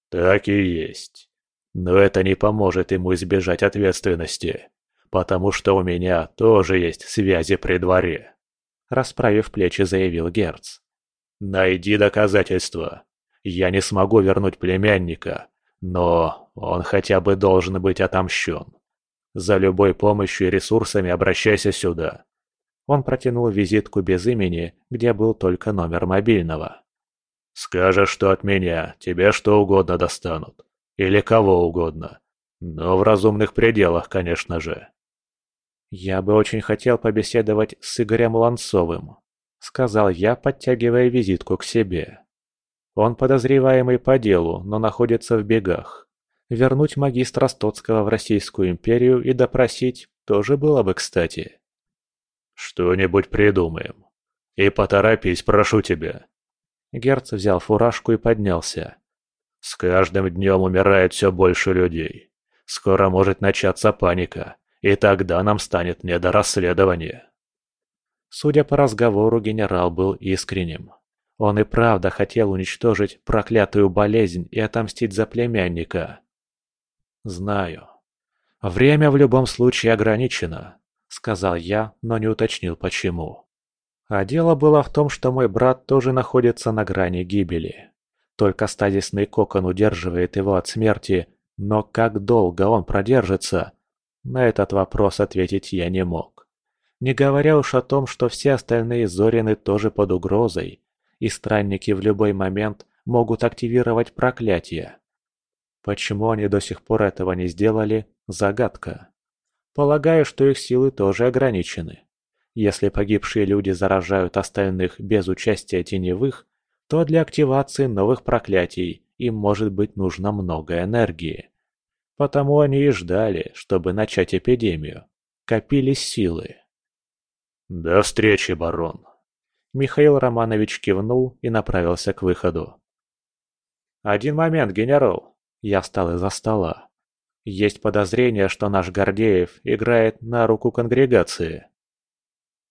Так и есть. Но это не поможет ему избежать ответственности, потому что у меня тоже есть связи при дворе. Расправив плечи, заявил Герц. Найди доказательства. Я не смогу вернуть племянника, но он хотя бы должен быть отомщен. За любой помощью и ресурсами обращайся сюда. Он протянул визитку без имени, где был только номер мобильного. «Скажешь, что от меня, тебе что угодно достанут. Или кого угодно. Но в разумных пределах, конечно же». «Я бы очень хотел побеседовать с Игорем Ланцовым», — сказал я, подтягивая визитку к себе. «Он подозреваемый по делу, но находится в бегах. Вернуть магистра Стоцкого в Российскую империю и допросить тоже было бы кстати». «Что-нибудь придумаем. И поторопись, прошу тебя». Герц взял фуражку и поднялся. «С каждым днем умирает все больше людей. Скоро может начаться паника, и тогда нам станет не до расследования». Судя по разговору, генерал был искренним. Он и правда хотел уничтожить проклятую болезнь и отомстить за племянника. Знаю. Время в любом случае ограничено сказал я, но не уточнил почему. А дело было в том, что мой брат тоже находится на грани гибели. Только стазисный кокон удерживает его от смерти, но как долго он продержится? На этот вопрос ответить я не мог. Не говоря уж о том, что все остальные Зорины тоже под угрозой, и странники в любой момент могут активировать проклятие. Почему они до сих пор этого не сделали – загадка. Полагаю, что их силы тоже ограничены. Если погибшие люди заражают остальных без участия теневых, то для активации новых проклятий им может быть нужно много энергии. Потому они и ждали, чтобы начать эпидемию. Копились силы. «До встречи, барон!» Михаил Романович кивнул и направился к выходу. «Один момент, генерал!» Я встал из-за стола. Есть подозрение, что наш Гордеев играет на руку конгрегации.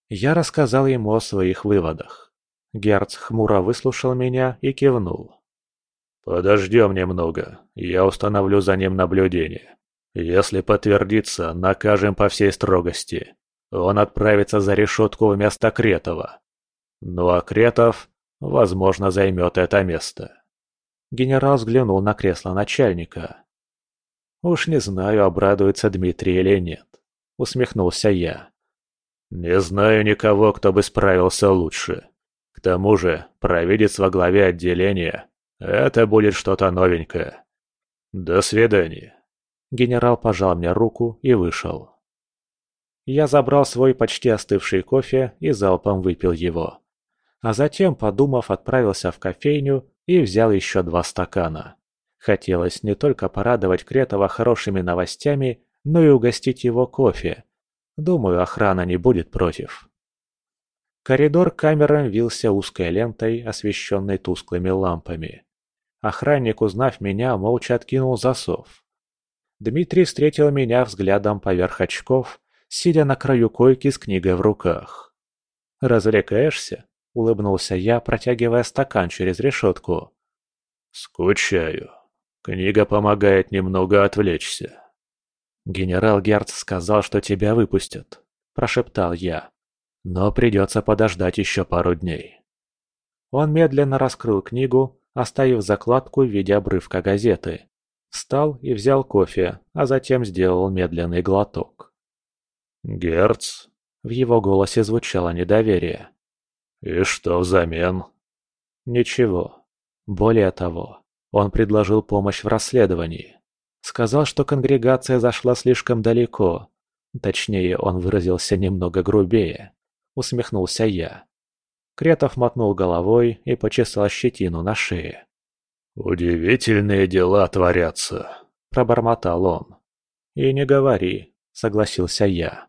Я рассказал ему о своих выводах. Герц хмуро выслушал меня и кивнул. «Подождем немного, я установлю за ним наблюдение. Если подтвердится, накажем по всей строгости. Он отправится за решетку вместо Кретова. Ну а Кретов, возможно, займет это место. Генерал взглянул на кресло начальника. «Уж не знаю, обрадуется Дмитрий или нет», — усмехнулся я. «Не знаю никого, кто бы справился лучше. К тому же, провидец во главе отделения — это будет что-то новенькое. До свидания». Генерал пожал мне руку и вышел. Я забрал свой почти остывший кофе и залпом выпил его. А затем, подумав, отправился в кофейню и взял еще два стакана. Хотелось не только порадовать Кретова хорошими новостями, но и угостить его кофе. Думаю, охрана не будет против. Коридор камерам вился узкой лентой, освещенной тусклыми лампами. Охранник, узнав меня, молча откинул засов. Дмитрий встретил меня взглядом поверх очков, сидя на краю койки с книгой в руках. «Развлекаешься?» — улыбнулся я, протягивая стакан через решетку. «Скучаю. Книга помогает немного отвлечься». «Генерал Герц сказал, что тебя выпустят», — прошептал я. «Но придется подождать еще пару дней». Он медленно раскрыл книгу, оставив закладку в виде обрывка газеты. Встал и взял кофе, а затем сделал медленный глоток. «Герц?» В его голосе звучало недоверие. «И что взамен?» «Ничего. Более того, он предложил помощь в расследовании. Сказал, что конгрегация зашла слишком далеко. Точнее, он выразился немного грубее. Усмехнулся я. Кретов мотнул головой и почесал щетину на шее. «Удивительные дела творятся», — пробормотал он. «И не говори», — согласился я.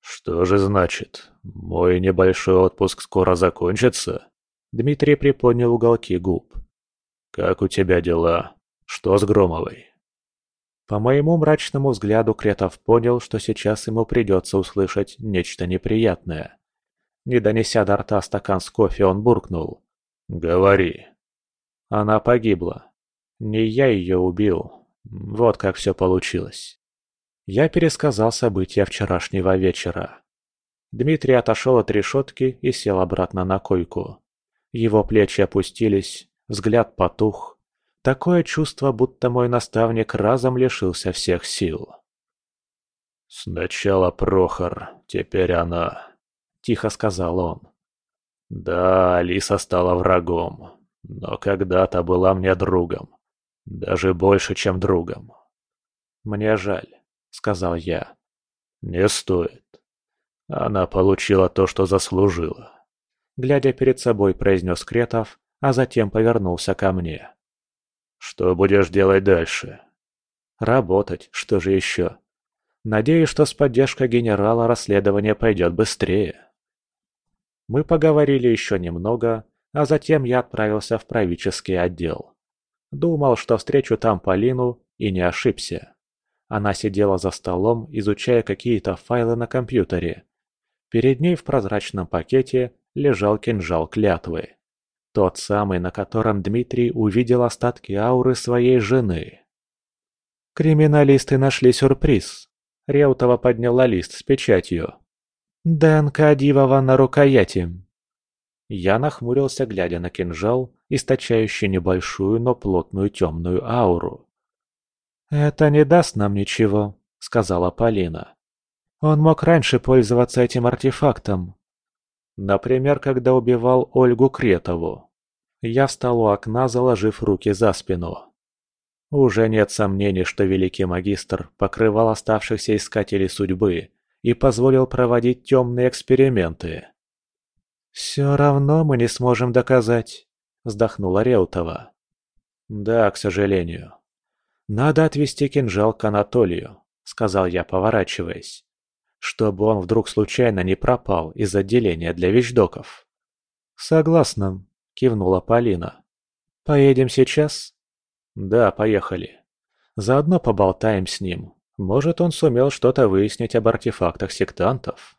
«Что же значит? Мой небольшой отпуск скоро закончится?» Дмитрий приподнял уголки губ. «Как у тебя дела? Что с Громовой?» По моему мрачному взгляду Кретов понял, что сейчас ему придется услышать нечто неприятное. Не донеся до рта стакан с кофе, он буркнул. «Говори». Она погибла. Не я ее убил. Вот как все получилось. Я пересказал события вчерашнего вечера. Дмитрий отошел от решетки и сел обратно на койку. Его плечи опустились, взгляд потух. Такое чувство, будто мой наставник разом лишился всех сил. «Сначала Прохор, теперь она», — тихо сказал он. «Да, Алиса стала врагом, но когда-то была мне другом. Даже больше, чем другом. Мне жаль, сказал я. Не стоит. Она получила то, что заслужила. Глядя перед собой, произнес Кретов, а затем повернулся ко мне. Что будешь делать дальше? Работать, что же еще? Надеюсь, что с поддержкой генерала расследование пойдет быстрее. Мы поговорили еще немного, а затем я отправился в правительский отдел. Думал, что встречу там Полину, и не ошибся. Она сидела за столом, изучая какие-то файлы на компьютере. Перед ней в прозрачном пакете лежал кинжал клятвы. Тот самый, на котором Дмитрий увидел остатки ауры своей жены. Криминалисты нашли сюрприз. Реутова подняла лист с печатью. ДНК Дивова на рукояти. Я нахмурился, глядя на кинжал, источающий небольшую, но плотную темную ауру. «Это не даст нам ничего», — сказала Полина. «Он мог раньше пользоваться этим артефактом. Например, когда убивал Ольгу Кретову. Я встал у окна, заложив руки за спину. Уже нет сомнений, что великий магистр покрывал оставшихся искателей судьбы и позволил проводить темные эксперименты. «Все равно мы не сможем доказать», — вздохнула Реутова. «Да, к сожалению. Надо отвезти кинжал к Анатолию», — сказал я, поворачиваясь. «Чтобы он вдруг случайно не пропал из отделения для вещдоков». «Согласна», — кивнула Полина. «Поедем сейчас?» «Да, поехали. Заодно поболтаем с ним. Может, он сумел что-то выяснить об артефактах сектантов».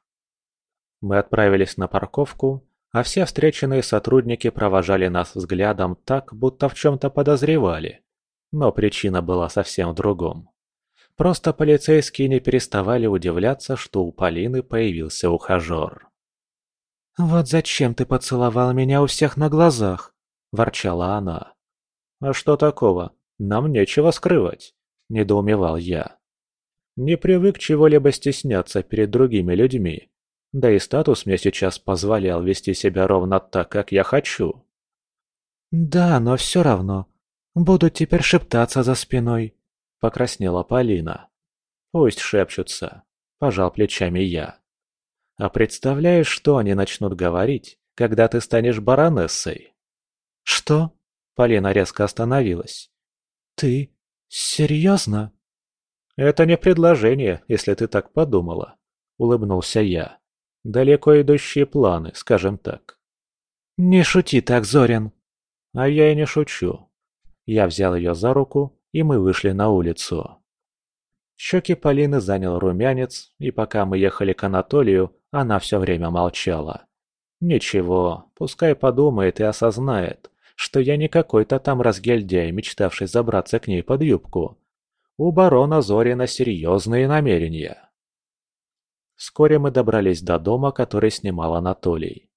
Мы отправились на парковку, а все встреченные сотрудники провожали нас взглядом так, будто в чем-то подозревали. Но причина была совсем в другом. Просто полицейские не переставали удивляться, что у Полины появился ухажер. «Вот зачем ты поцеловал меня у всех на глазах?» – ворчала она. «А что такого? Нам нечего скрывать», – недоумевал я. «Не привык чего-либо стесняться перед другими людьми. Да и статус мне сейчас позволял вести себя ровно так, как я хочу». «Да, но все равно. Будут теперь шептаться за спиной», – покраснела Полина. «Пусть шепчутся», – пожал плечами я. «А представляешь, что они начнут говорить, когда ты станешь баронессой?» «Что?» – Полина резко остановилась. «Ты? Серьезно?» «Это не предложение, если ты так подумала», – улыбнулся я. «Далеко идущие планы, скажем так». «Не шути так, Зорин!» «А я и не шучу». Я взял ее за руку, и мы вышли на улицу. Щеки Полины занял румянец, и пока мы ехали к Анатолию, она все время молчала. Ничего, пускай подумает и осознает, что я не какой-то там разгильдяй, мечтавший забраться к ней под юбку. У барона Зорина серьезные намерения. Вскоре мы добрались до дома, который снимал Анатолий.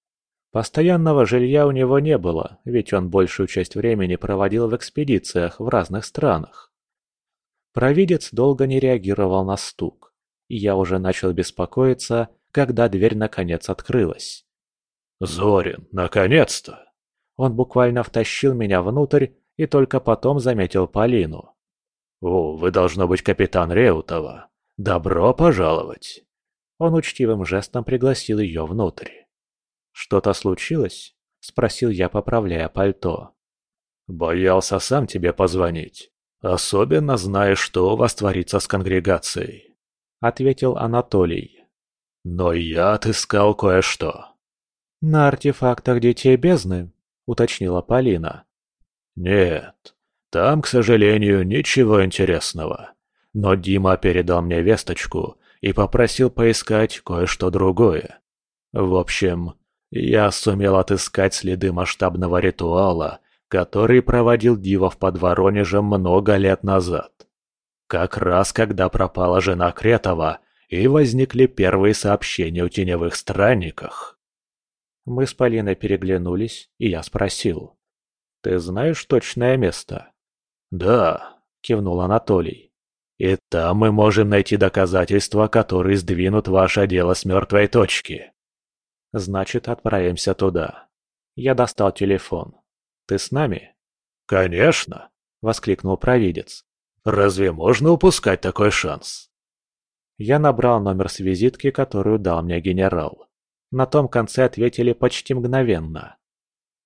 Постоянного жилья у него не было, ведь он большую часть времени проводил в экспедициях в разных странах. Провидец долго не реагировал на стук, и я уже начал беспокоиться, когда дверь наконец открылась. «Зорин, наконец-то!» Он буквально втащил меня внутрь и только потом заметил Полину. «О, вы должно быть капитан Реутова. Добро пожаловать!» Он учтивым жестом пригласил ее внутрь. «Что-то случилось?» – спросил я, поправляя пальто. «Боялся сам тебе позвонить. Особенно зная, что у вас творится с конгрегацией», – ответил Анатолий. «Но я отыскал кое-что». «На артефактах Детей Бездны?» – уточнила Полина. «Нет, там, к сожалению, ничего интересного. Но Дима передал мне весточку и попросил поискать кое-что другое. В общем, я сумел отыскать следы масштабного ритуала, который проводил Дивов под Воронежем много лет назад. Как раз когда пропала жена Кретова и возникли первые сообщения о теневых странниках. Мы с Полиной переглянулись, и я спросил. «Ты знаешь точное место?» «Да», — кивнул Анатолий. «И там мы можем найти доказательства, которые сдвинут ваше дело с мертвой точки». Значит, отправимся туда. Я достал телефон. Ты с нами? Конечно, воскликнул провидец. Разве можно упускать такой шанс? Я набрал номер с визитки, которую дал мне генерал. На том конце ответили почти мгновенно.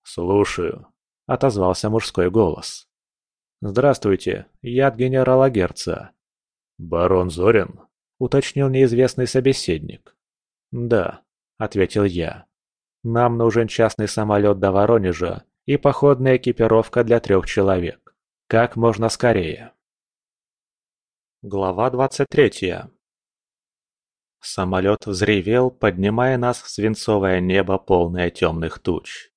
«Слушаю», — отозвался мужской голос. «Здравствуйте, я от генерала Герца». «Барон Зорин?» — уточнил неизвестный собеседник. «Да», – ответил я. «Нам нужен частный самолет до Воронежа и походная экипировка для трех человек. Как можно скорее». Глава двадцать третья. Самолет взревел, поднимая нас в свинцовое небо, полное темных туч.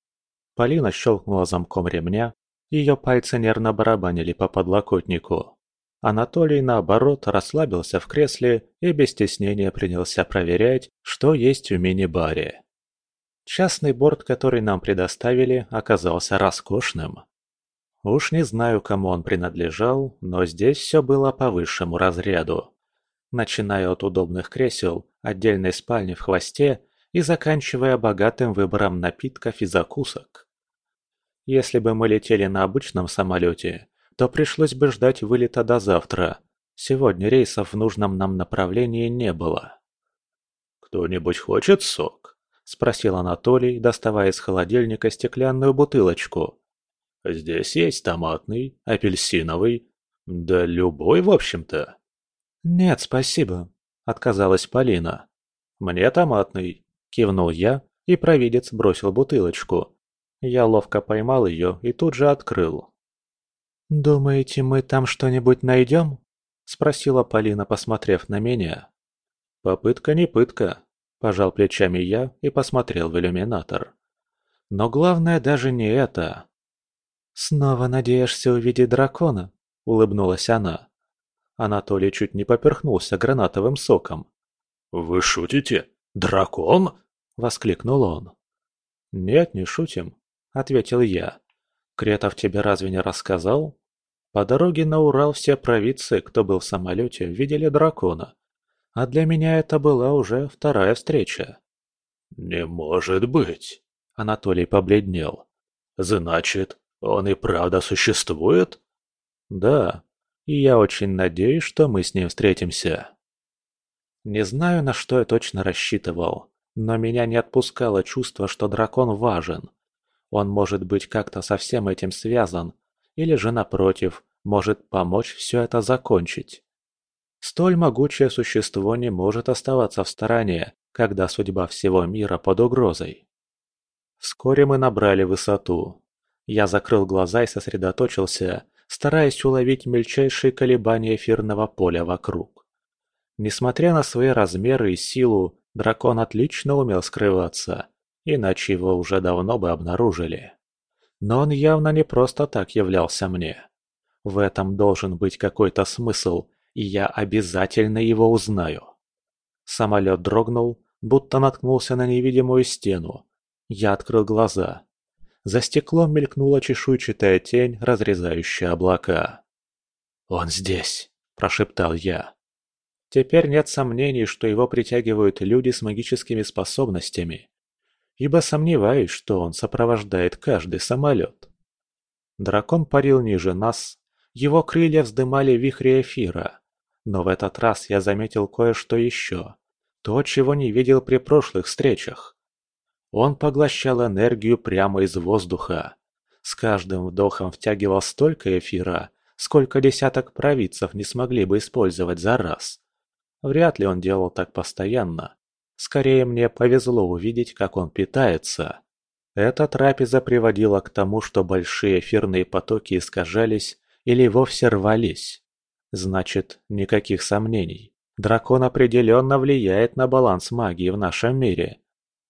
Полина щелкнула замком ремня, ее пальцы нервно барабанили по подлокотнику. Анатолий, наоборот, расслабился в кресле и без стеснения принялся проверять, что есть в мини-баре. Частный борт, который нам предоставили, оказался роскошным. Уж не знаю, кому он принадлежал, но здесь все было по высшему разряду. Начиная от удобных кресел, отдельной спальни в хвосте и заканчивая богатым выбором напитков и закусок. Если бы мы летели на обычном самолете, то пришлось бы ждать вылета до завтра. Сегодня рейсов в нужном нам направлении не было. «Кто-нибудь хочет сок?» – спросил Анатолий, доставая из холодильника стеклянную бутылочку. «Здесь есть томатный, апельсиновый, да любой, в общем-то». «Нет, спасибо», – отказалась Полина. «Мне томатный», – кивнул я, и провидец бросил бутылочку. Я ловко поймал ее и тут же открыл. «Думаете, мы там что-нибудь найдем?» – спросила Полина, посмотрев на меня. «Попытка не пытка», – пожал плечами я и посмотрел в иллюминатор. «Но главное даже не это». «Снова надеешься увидеть дракона?» – улыбнулась она. Анатолий чуть не поперхнулся гранатовым соком. «Вы шутите? Дракон?» – воскликнул он. «Нет, не шутим», – ответил я. «Кретов тебе разве не рассказал? По дороге на Урал все провидцы, кто был в самолете, видели дракона. А для меня это была уже вторая встреча». «Не может быть!» – Анатолий побледнел. «Значит, он и правда существует?» «Да, и я очень надеюсь, что мы с ним встретимся». Не знаю, на что я точно рассчитывал, но меня не отпускало чувство, что дракон важен. Он может быть как-то со всем этим связан, или же, напротив, может помочь все это закончить. Столь могучее существо не может оставаться в стороне, когда судьба всего мира под угрозой. Вскоре мы набрали высоту. Я закрыл глаза и сосредоточился, стараясь уловить мельчайшие колебания эфирного поля вокруг. Несмотря на свои размеры и силу, дракон отлично умел скрываться, иначе его уже давно бы обнаружили. Но он явно не просто так являлся мне. В этом должен быть какой-то смысл, и я обязательно его узнаю. Самолет дрогнул, будто наткнулся на невидимую стену. Я открыл глаза. За стеклом мелькнула чешуйчатая тень, разрезающая облака. «Он здесь!» – прошептал я. Теперь нет сомнений, что его притягивают люди с магическими способностями, ибо сомневаюсь, что он сопровождает каждый самолет. Дракон парил ниже нас, его крылья вздымали вихри эфира, но в этот раз я заметил кое-что еще, то, чего не видел при прошлых встречах. Он поглощал энергию прямо из воздуха. С каждым вдохом втягивал столько эфира, сколько десяток провидцев не смогли бы использовать за раз. Вряд ли он делал так постоянно. Скорее мне повезло увидеть, как он питается. Эта трапеза приводила к тому, что большие эфирные потоки искажались или вовсе рвались. Значит, никаких сомнений. Дракон определенно влияет на баланс магии в нашем мире.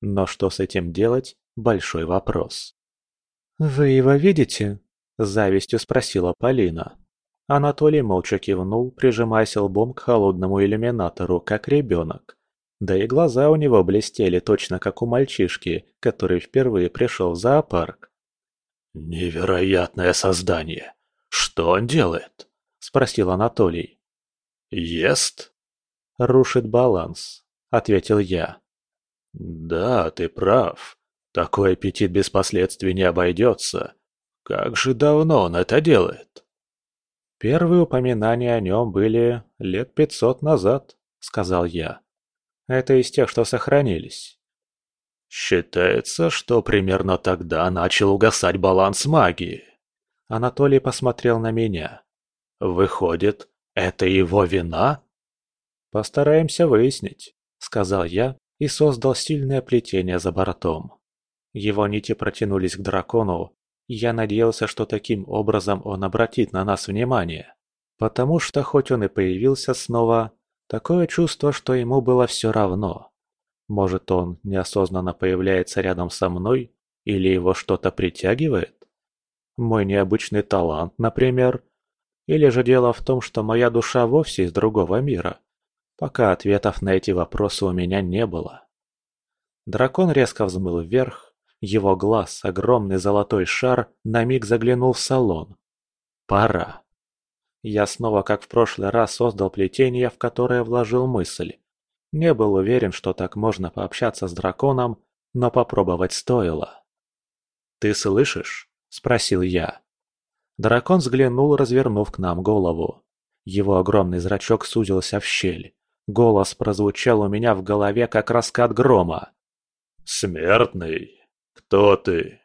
Но что с этим делать – большой вопрос. «Вы его видите?» – завистью спросила Полина. Анатолий молча кивнул, прижимаясь лбом к холодному иллюминатору, как ребенок. Да и глаза у него блестели точно как у мальчишки, который впервые пришел в зоопарк. «Невероятное создание! Что он делает?» – спросил Анатолий. «Ест?» «Рушит баланс», – ответил я. «Да, ты прав. Такой аппетит без последствий не обойдется. Как же давно он это делает?» «Первые упоминания о нем были лет пятьсот назад», — сказал я. «Это из тех, что сохранились». «Считается, что примерно тогда начал угасать баланс магии». Анатолий посмотрел на меня. «Выходит, это его вина?» «Постараемся выяснить», — сказал я и создал сильное плетение за бортом. Его нити протянулись к дракону, я надеялся, что таким образом он обратит на нас внимание. Потому что хоть он и появился снова, такое чувство, что ему было все равно. Может, он неосознанно появляется рядом со мной, или его что-то притягивает? Мой необычный талант, например? Или же дело в том, что моя душа вовсе из другого мира? Пока ответов на эти вопросы у меня не было. Дракон резко взмыл вверх, его глаз, огромный золотой шар, на миг заглянул в салон. Пора. Я снова, как в прошлый раз, создал плетение, в которое вложил мысль. Не был уверен, что так можно пообщаться с драконом, но попробовать стоило. «Ты слышишь?» – спросил я. Дракон взглянул, развернув к нам голову. Его огромный зрачок сузился в щель. Голос прозвучал у меня в голове, как раскат грома. «Смертный, «Кто ты?»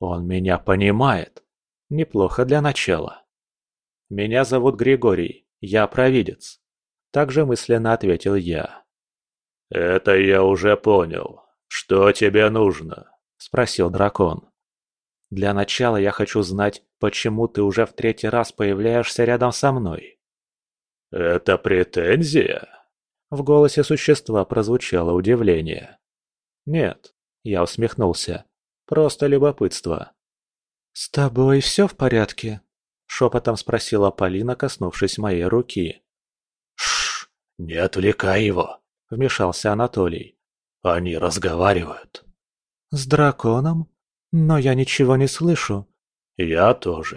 «Он меня понимает. Неплохо для начала». «Меня зовут Григорий, я провидец», – также мысленно ответил я. «Это я уже понял. Что тебе нужно?» – спросил дракон. «Для начала я хочу знать, почему ты уже в третий раз появляешься рядом со мной». «Это претензия?» В голосе существа прозвучало удивление. «Нет, я усмехнулся. Просто любопытство. «С тобой все в порядке?» – Шепотом спросила Полина, коснувшись моей руки. «Шш, не отвлекай его!» — вмешался Анатолий. «Они разговаривают». «С драконом? Но я ничего не слышу». «Я тоже.